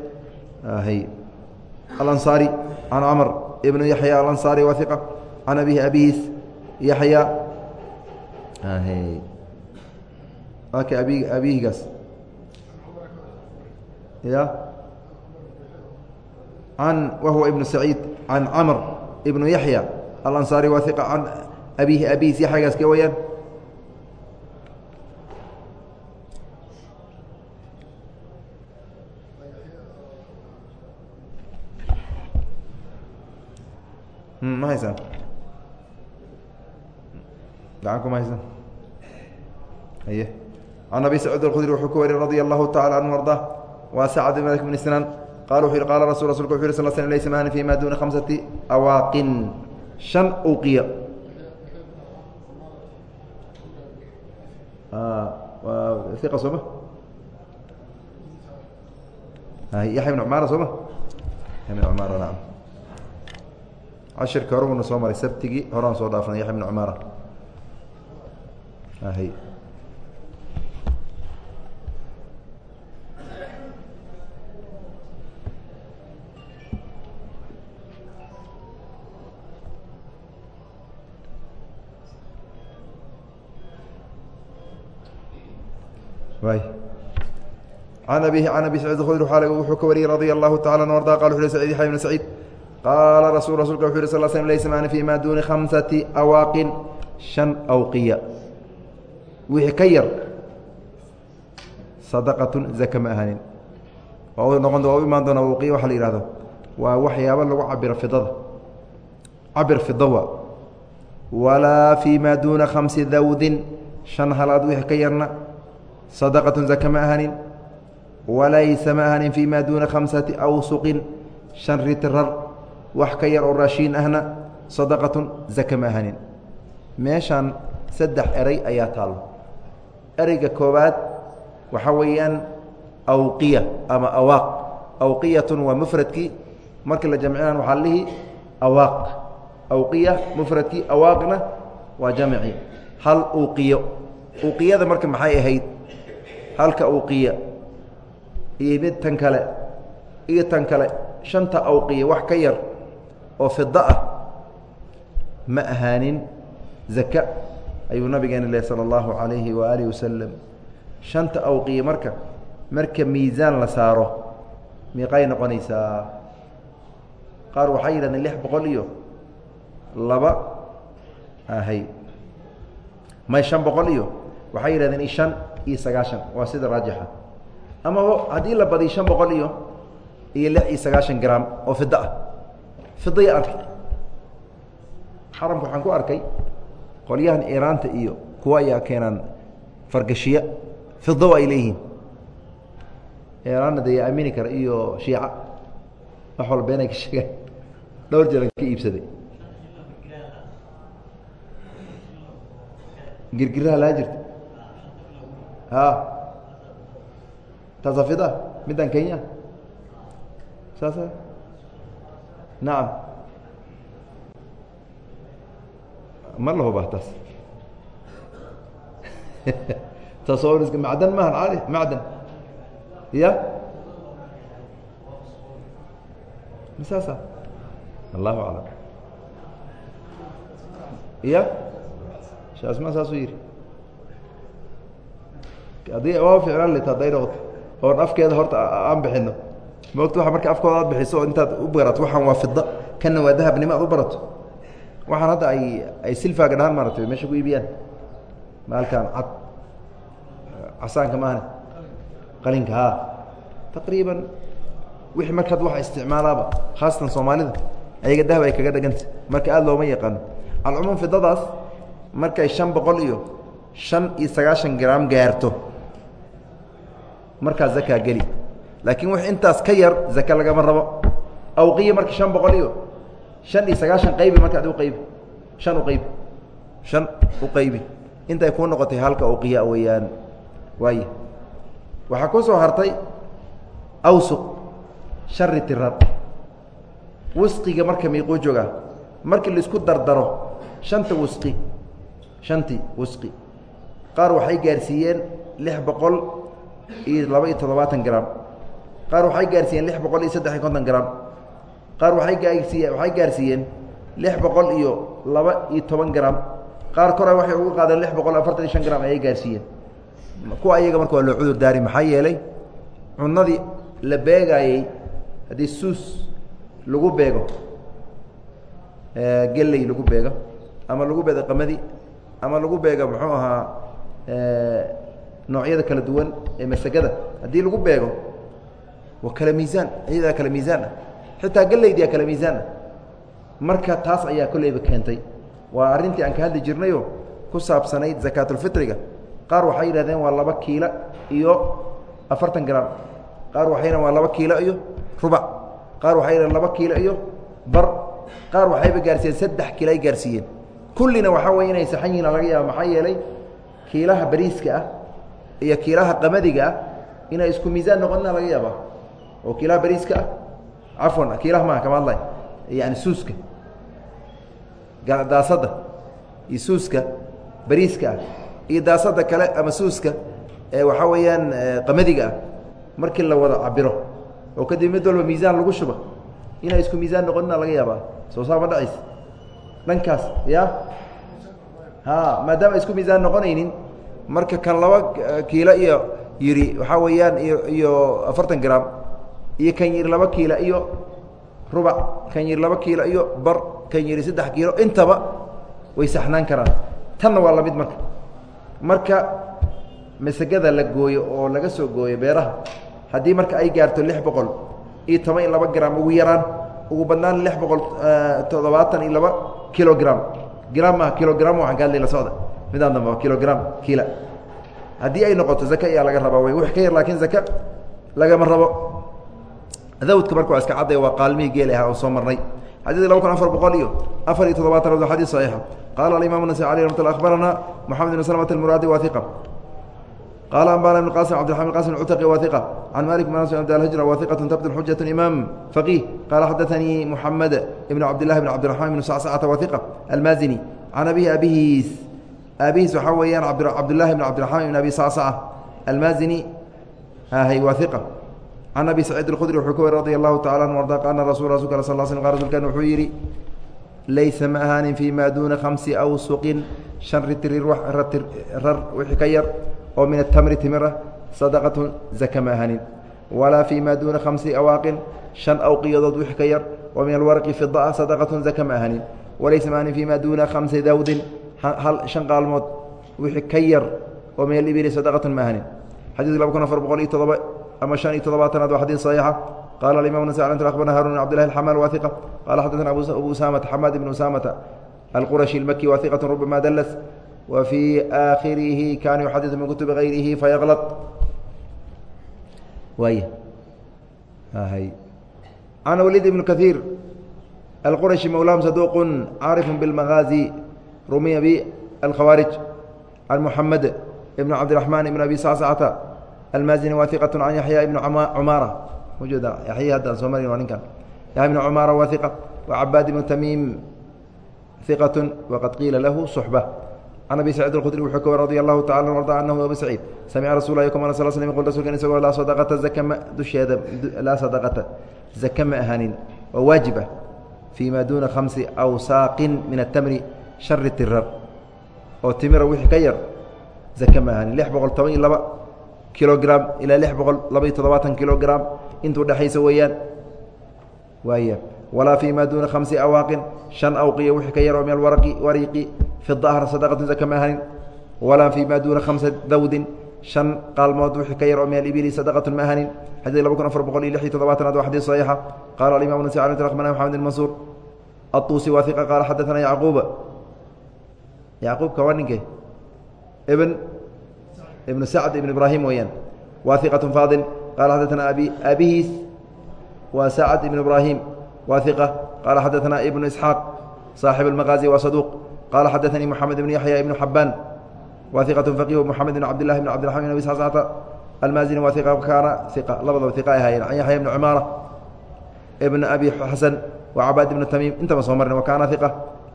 الأنصاري عن cمر بن yaحyى الأنصاري wa ثiqة عن أbيه أbيis yaxya aka ah, abi abihigaas ya. An wa huwa ibnu saciid can camr ibnu yaxya alansaari waa iqa can abihi abihiis yaxyagaas ka weyaan hmm, ma haysaan gacan kuma haysan aye. Can abi sacuud alkhudri wuxuu ka wariy radia allahu tacala anhu arda waa sacd malik bn sinaan qala wuxu qala rasul rasulka wuxu yh sl sl laysa fi ma duna khamsati awaaqin shan uqiya. Waa iqa sooma? Yaxya ibn cumaara sooma? Ibn cumaara naam. Cashirka hore una soo maray sabtigii horaan soo dhaafnay yaxya ibn cumaara hy an abihi an abi sacid khudri wuxuu ka wariyey radia allahu tacala an arda qal saciid sal slm laysa maana fi ma duni khamsati awaaqin shan awqiya wixii ka yar sadaqatun zaka ma ahanin noqon waa u imaan doona awqiya waxa la yihahdo waa waxyaaba lagu cabiro fidada. Cabir fidawa walaa fi ma duna khamsi dawdin shan halaad wixii ka yarna sadaqatun zaka ma ahanin walaysa ma ahanin fi ma duuna khamsati awsuqin. Shan ritrar wax ka yar oo raashiin ahna sadaqatun zaka ma ahanin meeshan saddex eray ayaa taallo ereyga koowaad waxaa weeyaan awqiya ama awaaq. Awqiyatun waa mufradkii markii la jamcinaan waxaa lihi awaaq. Awqiya mufradkii awaaqna waa jamci. Hal uqiyo uqiyada marka maxay ahayd? Halka awqiya iyo mid tan kale. Iyo tan kale. Shanta awqiya wax ka yar oo fida ah. Ma ahaanin zaka ayuu nabigeena leh sala allahu calayhi waaalihi wasalam shanta awqiya marka marka miisaan la saaro miiqay noqonaysaa? Qaar waxay yidhahdeen lix boqol iyo laba ahay. May shan boqol iyo waxay yidhahdeen shan iyo sagaashan waa sida raajixa amaba haddii la badiyo shan boqol iyo iyo lix iyo sagaashan gram oo fida ah. Fidaya arkay. Xaramka waxaan ku arkay qolyahan iiraanta iyo kuwa ayaa keenaan fargashiya. Fido ay leeyihiin. Iiraanna de yaa aamini kara iyo shiica. Wax walba inay ka sheegaan dhowr jeeran ka iibsaday. Girgiraha laa jirta. A taasa fida middan kenya. Saasa nacam ma la huba taas. Oo iska macdan maahan cali macdan. Ya saasa? Allahu aclam. Ya shee asma saasuu yihi haddii waa ficlaan leta hadday noqoto oon afkeeda horta aan bixino maogta waa marka afkooda aad bixiso intaad u barato waxaan waa fida kana waa dahabnimo aad u barato waxaan hadda ay ay silfaaga dhahaan maaratay meesha ku iibiyaan? Maalkan cad casaanka maahane qalinka haa. Taqriiban wixii markaad waxa isticmaalaaba khaasatan soomaalida ayaga dahab ay kaga dheganta marka aada looma yaqaano alcumuum fidadaas markay shan boqol iyo shan iyo sagaashan gram gaarto markaa zakaa geli. Laakiin wix intaas ka yar zaka lagama rabo. Awqiya marka shan boqol iyo shan iyo sagaashan qaybi marka ad uqaybi shan uqaybi shan uqaybi intay kuu noqotay halka awqiya weeyaan. Waay waxaa ku soo hartay awsuq shari tirar wisqiga marka miiquu joogaa markii la isku dardaro shanta wisqi shantii wisqi qaar waxay gaarsiiyeen lix boqol iyo laba iyo toddobaatan gram. Qaar waxay gaarsiiyeen lix boqol iyo saddex iyo konton gram qaar waxay gaarsiiyeen lix boqol iyo iyo toban gram. Qaar kore waxay ugu qaadeen lix boqol afartan iyo shan gram ayay gaarsiiyeen kuwa ayaga marka loo cudur daari maxaa yeelay cunadii la beegaayey haddii suus lagu beego geley lagu beego ama lagu beego qamadi ama lagu beego muxuu ahaa noocyada kala duwan ee masagada haddii lagu beego waa kala miisaan iyadaa ah xitaa gelaydia kala miisaan ah marka taas ayaa kolleyba keentay. Waa arrintii aan ka hadli jirnayo ku saabsanayd zakaatulfitriga qaar waxay yidhahdeen waa laba kiilo iyo afartan gram. Qaar waxay yidhahen waa laba kiilo iyo rubac qaar waxay yidhahen laba kiilo iyo bar. Qaar waxayba gaarsiiyeen saddex kiilo ay gaarsiiyeen. Kullina waxaa weye inay saxan yihiin laga yaaba maxaa yeelay kiilaha bariiska ah iyo kiilaha qamadiga ah inay isku miisaan noqonina laga yaaba oo kiilaha bariiska ah cafwan kiilaha maaha kama hadlay? Yani suuska. Daasada iyo suuska bariiska ah iyo daasada kale ama suuska waxaa ah. La wada cabiro oo kadib mid walba miisaan lagu shuba inay isku miisaan noqonina laga yaabaa. Soo saama dhacays dhankaas ya? Ha maadaama isku miisaan noqonaynin marka kan laba kiilo iyo yidhi waxaa weeyaan iyo iyo afartan gram iyo kan laba kiilo iyo rubac kan laba kiilo iyo bar kan saddex kiilo intaba way saxnaan karaan. Tanna waa la mid marka. Marka masagada la gooyo oo laga soo gooyo beeraha haddii marka ay gaarto lix boqol iyo toban iyo laba gram ugu yaraan ugu badnaan lix boqol toddobaatan iyo laba kilogram. Gram maha kilogram waxaan ka hadlay la socda. Midaan dambe waa kilogram kiila. Haddii ay noqoto zaka ayaa laga rabaa. Wey wix ka yar laakiin zaka lagama rabo dawdka marka waa iska cadday waa qaalmihii geeli ahaa oon soo marnay. Xadidka laba kun afar boqol iyo afar iyo toddobaatan waa xadii saxiixa qaala alimaam nasai alay ramat akhbarana moxamed bn slmt almuraadi wa iqa qaala ibn qasim cbdiraxman qasim cutaqi wa can malik bn anas abdalhajra wa iqatun tabdil xujatu imaam faqiih qaala xadaanii moxamed ibn cabdillahi bn cabdiraxmaan bn sacsacata wa iqa can abihi abihiis aabihiis waxaa weeyaan cabdillaahi bn cabdiraxmaan ibn abi sacsaca almaazini ahwa iqa can abi saciid اkudri wuxuu ka wari radi allahu tacala anhu arda ana rasul rasulka sal sl qa rsulkan wuxuu yidhi laysa ma ahaanin fii ma duuna khamsi awsuqin shan ritiri rar wixii ka yar oo min atamri timira sadaqatun zaka ma walaa fii ma duuna khamsi awaaqin shan awqiyadood wixii ka yar oo min alwarqi fidaa sadaqatun zaka ma walaysa ma ahaanin fii ma duuna khamsi dawdin hal shan qaalmood wixii ka yar oo min alibili sadaqatun ma ahaanin laba kun afar boqol iyo todoba ama شhan iyo todobaatanaad waa xadيث صaيixa qala الimam نس أخبرna harun بن cبd لله الحmاl wa ثiqة qala xadثna abu usamةa xamad بن usamةa الquraشhi الmkي wa ثiqة رubama dls wa fي آkhirihi kana yuxadiث min kuتubi غayrihi faيغلط waay عن wليد بن كثير الquraشhi mولاhm صدوq cاarف بالمغازي rumiya بالkhawاriج عن محamed بن cبدالرحمن بن أbي sacسcة almazini waa iqatu can yaxya ibni cumaara ujeeda yaxya haddaan soo marin waa ninkan. Yaxya ibni cumaara waa iqa wacabaad ibnu tamiim iqatu waqad qiila lahu suxba can abi saciid alkhudri wuxuu ka war radi allahu tacala an arda anahu abi saciid samica rasul lahi kumana sal slm qul rasulkan isagoo laa sadaqata zakama dusheeda laa sadaqata. Zaka ma ahaanin. Waa waajib ah fii maa duuna khamsi awsaaqin min atamri shari tirar. Oo timira wixii ka yar zaka ma ahaanin. Lix boqol toban iyo laba kilogram ilaa lix boqol laba iyo toddobaatan kilogram. Intuu dhexaysa weeyaan. Waaya walaa fii ma duuna khamsi awaaqin. Shan awqiya wixii ka yar oo min alwaraqi wariiqi fi dahra sadaqatun zaka ma ahanin. Walaa fii ma duuna khamsa dawdin. Shan qaalmood wixii ka yar oo min alibili sadaqatun ma ahanin. Xadid laba kun afar boqol iyo lix iyo toddobaatanaad waa xadiid saxiixa. Qala alimam nasi alay akhbarana maxamed mansuur. Aطuusi waa hiqa qaala xadaثana yacquuba yacquubka waa ninke. Ibn ibn sacd ibn ibrahim weeyaan wa iqaة faadil qala xadaثana abi abihiis wa sacd ibn ibrahim wa iqa qala xadaثana ibnu isxaaq صaaxib اlmaqaazi wa saduuq qala xadaثanii moxamed ibn yaxya ibn xabaan wa iqaة faqih moxamed ibn cabdillahi bn cabdiرaحman bn abi sacta almaazini wa iqa kaana iqa labadaba iqa ay ahaayeen can yaxya ibn cumaara ibn abi xasan wa cabaad ibn tamiim intaba soo marna wa kaana iqa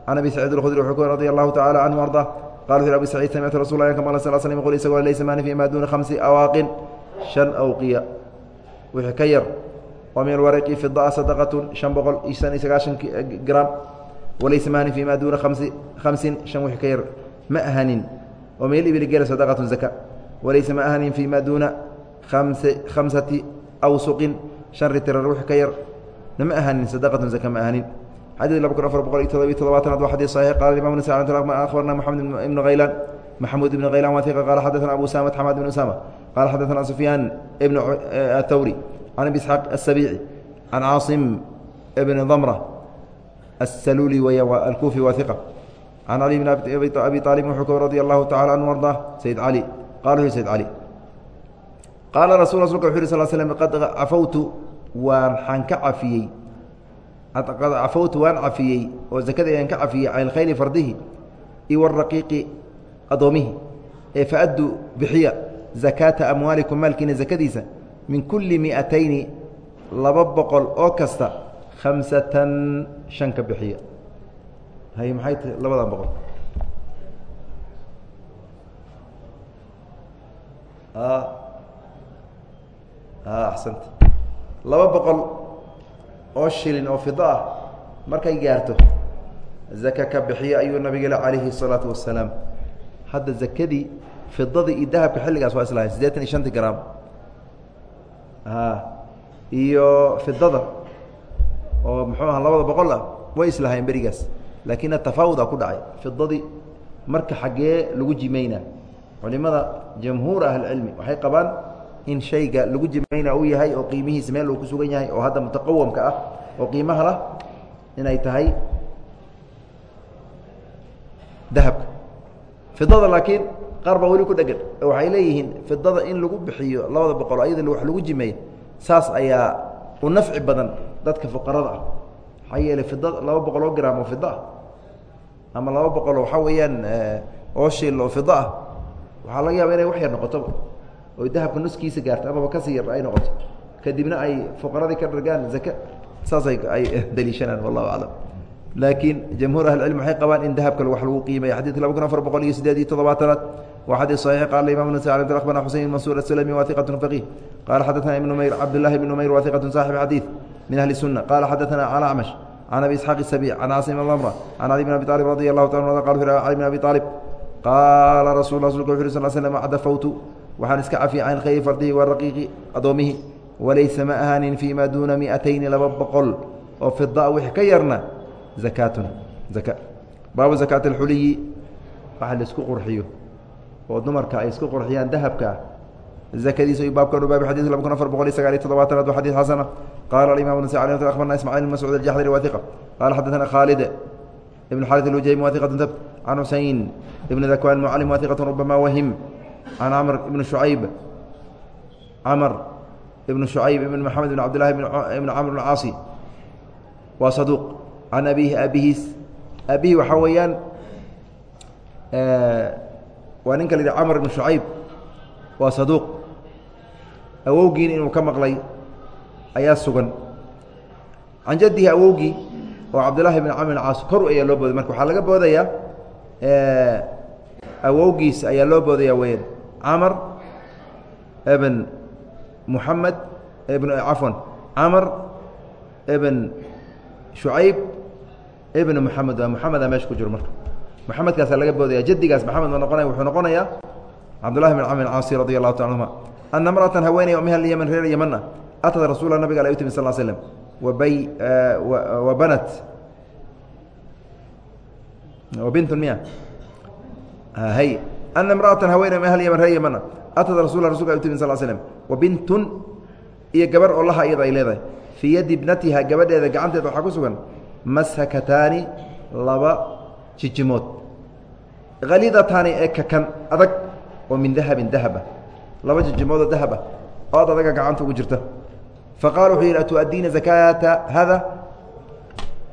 can abi saciid اlkhudri wuxuu ku radi allahu tacala canhu arda qala abi sacيid samictu rasul lah kama sl sl qul isagoo laysa maani fi ma duuna khamsi awaaqin shan awqiya wixii ka yar oo min alwaraqi fidaa sadaqatun shan boqol iyo shan iyo sagaashan gram walaysa maani fi ma duuna amsi khamsin shan wixii ka yar ma ahanin oo min ibili gela sadaqatun zaka walaysa ma ahanin fi ma duuna amse khamsati awsuqin shan ritirar wixii ka yar nama ahanin sadaqatun zaka ma ahanin xadid laba kun afar boqol iyo todobiy todobaatanaad waa xadii saxiix qala waan xaan ka cafiyey ad cafowtu waan cafiyey oo zakada ayaan ka cafiyey can ilkhayli fardihi iyo waraqiiqi addoomihi ee faaddu bixiya zakaata amwaalikum maalkiina zakadiisa min kulli mi'atayni laba boqol oo kasta khamsatan shan ka bixiya hay maxay tahay labadan boqol a a axsanta laba boqol oo shilin oo fido ah markay gaarto zaka ka bixiya ayuu nabigale calayhi الsalaatu wasalaam hadda zakadii fidadii iyo dahabka xilligaas waa islahayn siddeetan iyo shanti gram iyo fidada oo muxuu aha labada boqol ah way islahayn berigaas. Laakina tafaawuda ku dhacay. Fidadii marka xaggee lagu jimayna culimada jamhuur ahlicilmi waxay qabaan in shayga lagu jimayna uu yahay oo qiimihiisa meel uu ku sugan yahay oo hadda mutaqawamka ah oo qiimaha lah inay tahay dahabka fidada laakiin qaar baa weli ku dhegan oo waxay leeyihiin fidada in lagu bixiyo labada boqol ayada wax lagu jimeey saas ayaa u nafci badan dadka fuqarada ah. Maxaa yeeley fida laba boqol oo gram oo fida ah ama laba boqol oo waxaa weeyaan oo shil oo fida ah waxaa laga yaaba inay wax yar noqotoba oo dahabka nuskiisa gaarto amaba ka sii yar ay noqoto kadibna ay fuqaradii ka dhargaan zake saasay ay eh, daliishanaan wallahu aclam laakiin jamhuur ahlicilm waxay qabaan in dahabka wax lagu qiimaya. Xadidka laba kun afar boqol iyo sideed iyo toddobaatanaad waxaan iska cafiyay can khayri fardihi wa raqiiqi adoomihi walaysa ma ahaanin fii ma duuna miatayni laba boqol oo fida wixii ka yarna zakaatun zaka baabu zakaati alxuliyi waxa la isku qurxiyo oo dumarka ay isku qurxiyaan dahabka ah zakadiisa iyo baabkan baabi xadis laba kun afar boqol iyo sagaal iyo toddobaatanaad wa xadis xasana qaala alimam nasa alي abarna ismacil bn mascuud aljaxdari wa iqa qaala xadaثana khaalid ibn xarit alujaymi wa iqat tabt can xuseyn ibn dakwan mucalim wa iqat rubama wahim can camr ibn shucayb camr ibn shucayb ibn maxamed ibn cabdillahi ibn camr bn caasi waa saduuq can abihi abihiis abihi waxaa weeyaan waa ninka la yidhi camr ibn shucayb waa saduuq awowgiina inuu ka maqlay ayaa sugan can jaddihi awowgii oo cabdillahi bn camr bn caas kor ayaa loo booday marka waxaa laga boodayaa awowgiis ayaa loo boodaya weyaan camr ibn muxamed cafwan camr ibn shucayb ibn muxamed waa muxameda meesha ku jiro marka. Muxamedkaasaa laga boodaya jadigaas maxamed ma noqonaya wuxuu noqonayaa cabdullahi bn camr caasi radi allahu ta anhuma ana mra'atan haweeney oo mihal yeman reer yemanna atad rasuula nabiga ale u timi sal slm wabay wa banat bintun miya. Hay mra'atan haweeney o mihal yeman reer yemanna atad rasul rasulka u timi sal slm wa bintun iyo gabar oo laha iyada ay leedahay fii yadi ibnatiha gabadheeda gacanteeda waxaa ku sugan mashakataani laba jijimood halidataani ee kakan adag oo min dahabin dahaba laba jijimoodoo dahab ah oo ad adaga gacanta ugu jirta faqala wuxuu yidhi atuaddiina zakaata hada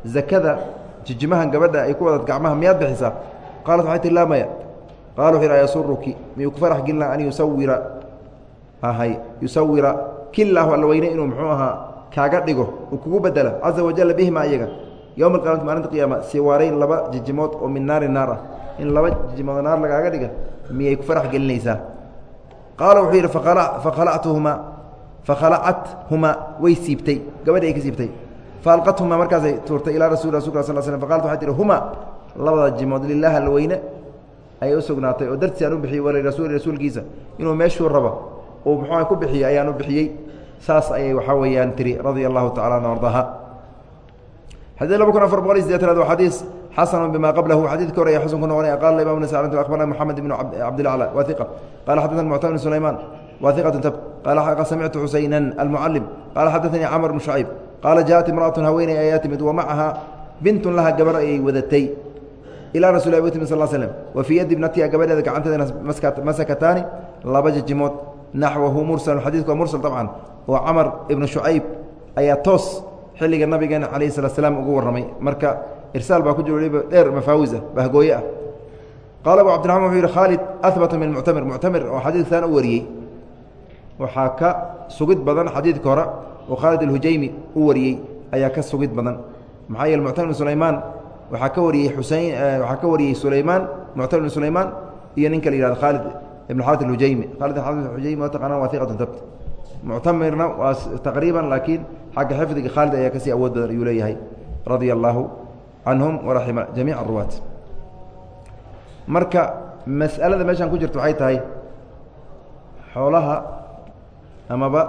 zakada jijimahan gabadha ay ku wadad gacmaha miyaad bixisaa qaalat waxay laa yidhi ayasuruki miyuu ku farax gelina an yusawira ahay yusawira kilahu alla weyne inuu muxuu ahaa kaaga dhigo uu kugu bedela caza wajala bihima iyaga yowma alqiyamati maalinta qiyaama siwaarayn laba jijimood oo min naari naar ah. In laba jijimood naar lagaaga dhiga miyay ku farax gelinaysaa? Qaala wuxuu yidhi fakhalactuhumaa fakhalacathumaa way siibtay gabadhi ay ka siibtay. Faalqathumaa markaasay tuurtay ilaa rasul rasulka sal slm faqalat waxay tihi humaa labada jijimood lilah alla weyne ayay usugnaatay oo dartiis aan u bixiyey walirasuuli rasuulkiisa inuu meeshuu rabo uu muxuuha ku bixiyey ayaan u bixiyey. Saas ayay waxaa weeyaan tiri radia allahu tacala an ardaha. Xadii laba kun afar boqol iyo sideetanaad waa xadiis xasanu bima qablahu. Xadiidka hore ee xasan ku noqonaya qala imam nsnt abarna moxamed ibnu cabdilacla wa iqa qala xadana bn sulaymaan wa tab. Qala samictu xusaynan almucalim qala xadaanii camr bnu shacayb qaala jaءat imra'atu haweeney ayaa timid wa macaha bintun laha gabar ayay wadatay ilaa rasul u timi sal slm wa fii yadi ibnatiha gabadheeda gacanteedana masakataani laba jajimood naxwahu mursal xadiidku waa mursal dabcan oo camar ibnu shucayb ayaa toos xilliga nabigeena calayhi salatu slaam ugu warramay marka irsaal baa ku jiro waliba dheer mafaawisa bahgooye ah qaala abu cabdiraxman wuxuu yihi khaalid ahbata min muctamir muctamir oo xadiidkan u wariyey waxaa ka sugid badan xadiidka hore oo khaalid alhujaymi u wariyey ayaa ka sugid badan maxaa yeele muctamir sulaymaan waxaa ka wariyey xusein waxaa ka wariyey sulaymaan muctamir ibn sulaymaan iyo ninka la yihahdo khaalid ibn xarit alhujaymi. Khaalid ibn xarit alhujaymi waa iqatun tabt muctamirna waa taqriiban laakiin xagga xifdiga khaalid ayaa ka sii awood badan ayuu leeyahay radia allaahu canhum waraxima jamiic aruwaat marka mas'alada meeshaan ku jirta waxay tahay xoolaha amaba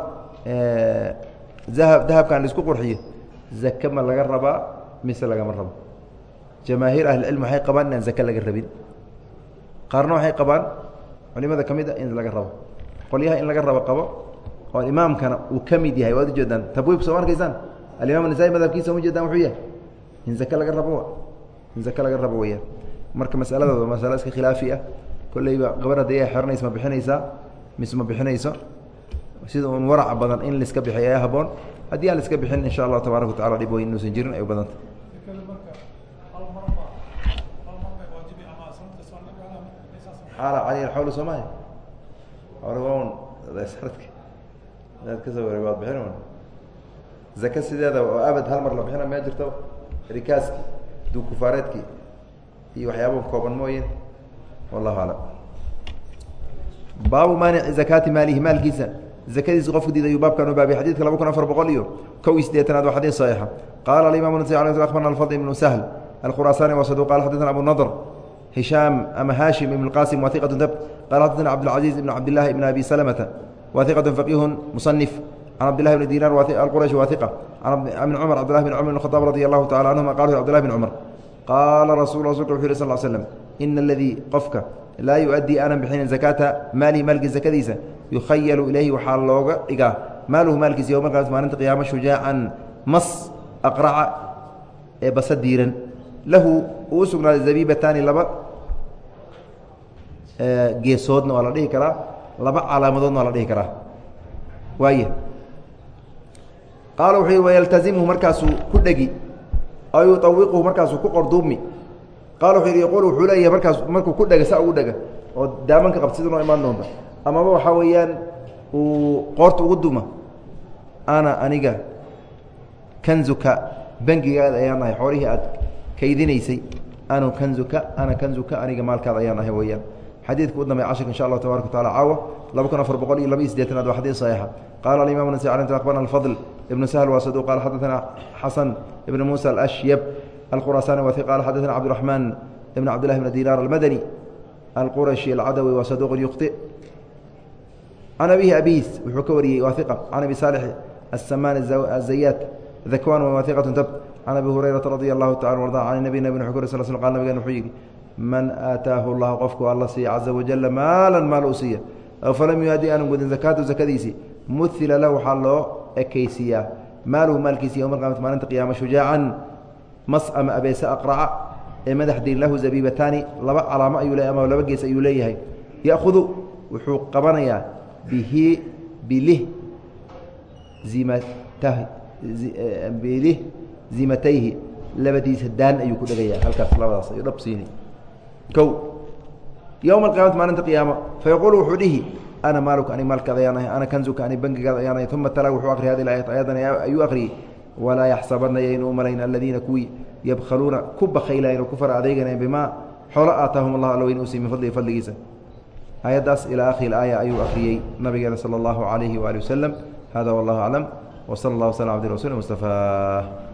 dahab dahabkan la isku qurxiyo zake laga rabaa mise lagama rabo jamaahiir ahlicilm waxay qabaan inaan zake laga rabin qaarna waxay qabaan culimada ka mid a in laga rabo qolyaha in laga rabo qabo oo imaamkana uu ka mid yahay waad ujeedaan tabwiib soo arkaysaan alimaam nasaa-i madhabkiisa uma jeedaan wuxuu yahay in zake laga rabo in zake laga rabo weyaan marka masaladooda masalo iska khilaafi ah kolleyba gabar haddii ay ma bixinaysaa mise ma bixinayso sida uun waraca badan in laiska bixiy ayaa haboon haddii aan la iska bixin insha allahu tabaaraka watacala dhib weyn inuusan jirin ay u xaala cali xawla soomaaliya xawlawn sanadka inaad ka soo wareeg waad bixin zake sideeda oo abad hal mar la bixina ma jirto? Rikaaski duukufaareedkii iyo waxyaaba kooban mooye. Wallahu aclam. Baabu maanici zakaati maalihi maalkiisa. Zakadiisa qofka diid ayuu baabkan u baabay xadidka laba kun afar boqol iyo kow iyo sideetanaad waa xadiis saxiixa qaala alimam nasi abarna alfadl ibnu sahl alkhuraasani wa saduq qala xadana abu nadr hishaam ama haashim ibn qasim wa iqatu dab qala xadana cabdilcaziiz ibn cabdillahi ibn abi salamata wa iqatu faqihun musanif can cabdillahi bni dinar alqurashi wa iqa can cumar cabdillahi bn cumar bn khadaab radi allahu tacala canhuma qala cabdillahi bn cumar qaala rasul rasulka wuxu yhi sal l slm ina aladii qofka laa yu-addii aanan bixinin zakaata maalihi maalkiisa zakadiisa yukhayalu ilayhi waxaa looga dhigaa maaluhu maalkiisa yowma qiyamati maalinta qiyaama shujaacan mas aqraca ee basa diiran lahu uu u sugnaaday zabiibataani laba geesoodna waa la dhihi karaa laba calaamadoodna waa la dhihi karaa. Waay qaala wuxuu wayaltazimhu markaasuu ku dhegi aw yuawiquhu markaasuu ku qorduumi qaala wuxuu yidhi yaquul wuxuu leeyahay markaas markuu ku dhega saa ugu dhega oo daamanka qabta sida noo imaan doonta. Amaba waxaa weeyaan uu qoorta ugu duma. Ana aniga kanzuka bangigaada ayaan xoolihii aad kaydinaysay anu kanzuka ana kanzuka aniga maalkaada ayaan ahay weyaan xadiidku u dambey cashirka insha allah tabaraka wataala caawa laba kun afar boqol iyo labaiy sideetanaad waa xadiid saxiixa. Qaala alimaam nasa alint aqbarna alfadl ibnu sahl waa saduq. Qaala xaddaثana xasan ibnu muusa alashyab alqurasaani wati qaala xaddaثana cabdiraxmaan ibn cabdillahi bn dinaar almadani alqurashi alcadawi waa saduqun yuqti can abihi abiis wuxuu ka wariyey waaiqa can abi saalix asamaan azayaat dakwaan waa waaiqatun tabt can abi hurayrata radi allahu tacala arda can nabiyna bn xukr sal sl qal nabigan wuxuu yidhi man aataahu llahu qofku alla siiya caza wajala maalan maal u siiya aw falam yuaadi aanu gudin zakaatu zakadiisii muhila lahu waxaa loo ekaysiiyaa maaluhu maalkiisi yowma alqaamati maalinta qiyaama shujaacan mas ama abeese aqraca ee madaxdii lahu zabiibataani laba calaamo ayuu leeyahy ama laba gees ayuu leeyahay ya'hudu wuxuu qabanayaa bihi bilih zimatahi bilih zimatayhi labadiisa daan ayuu ku dhegayaa halkaas labadaas ayuu dhab siini. Kow yowma alqiyamati maalinta qiyaamo fa yaquulu wuxuu dhihi ana maaluka ani maalkaada ayaan ahay ana kanzuka ani bangigaada ayaan ahay uma tala wuxuu akriya hadi aayat ayadan ayuu akhriyey walaa yaxsabana yaynu u aladiina kuwii yabkhaluuna ku bakaylayan oo ku fara bimaa xoolo aataahum allah alla weyn usiy min fadlihi fadligiisa. Aayaddaas ilaa akhiri aaya ayuu akhriyey nabigeena sala allahu calayhi waali wasalam hada wallahu aclam wsala allah wslam abdi rasuuli mustafaa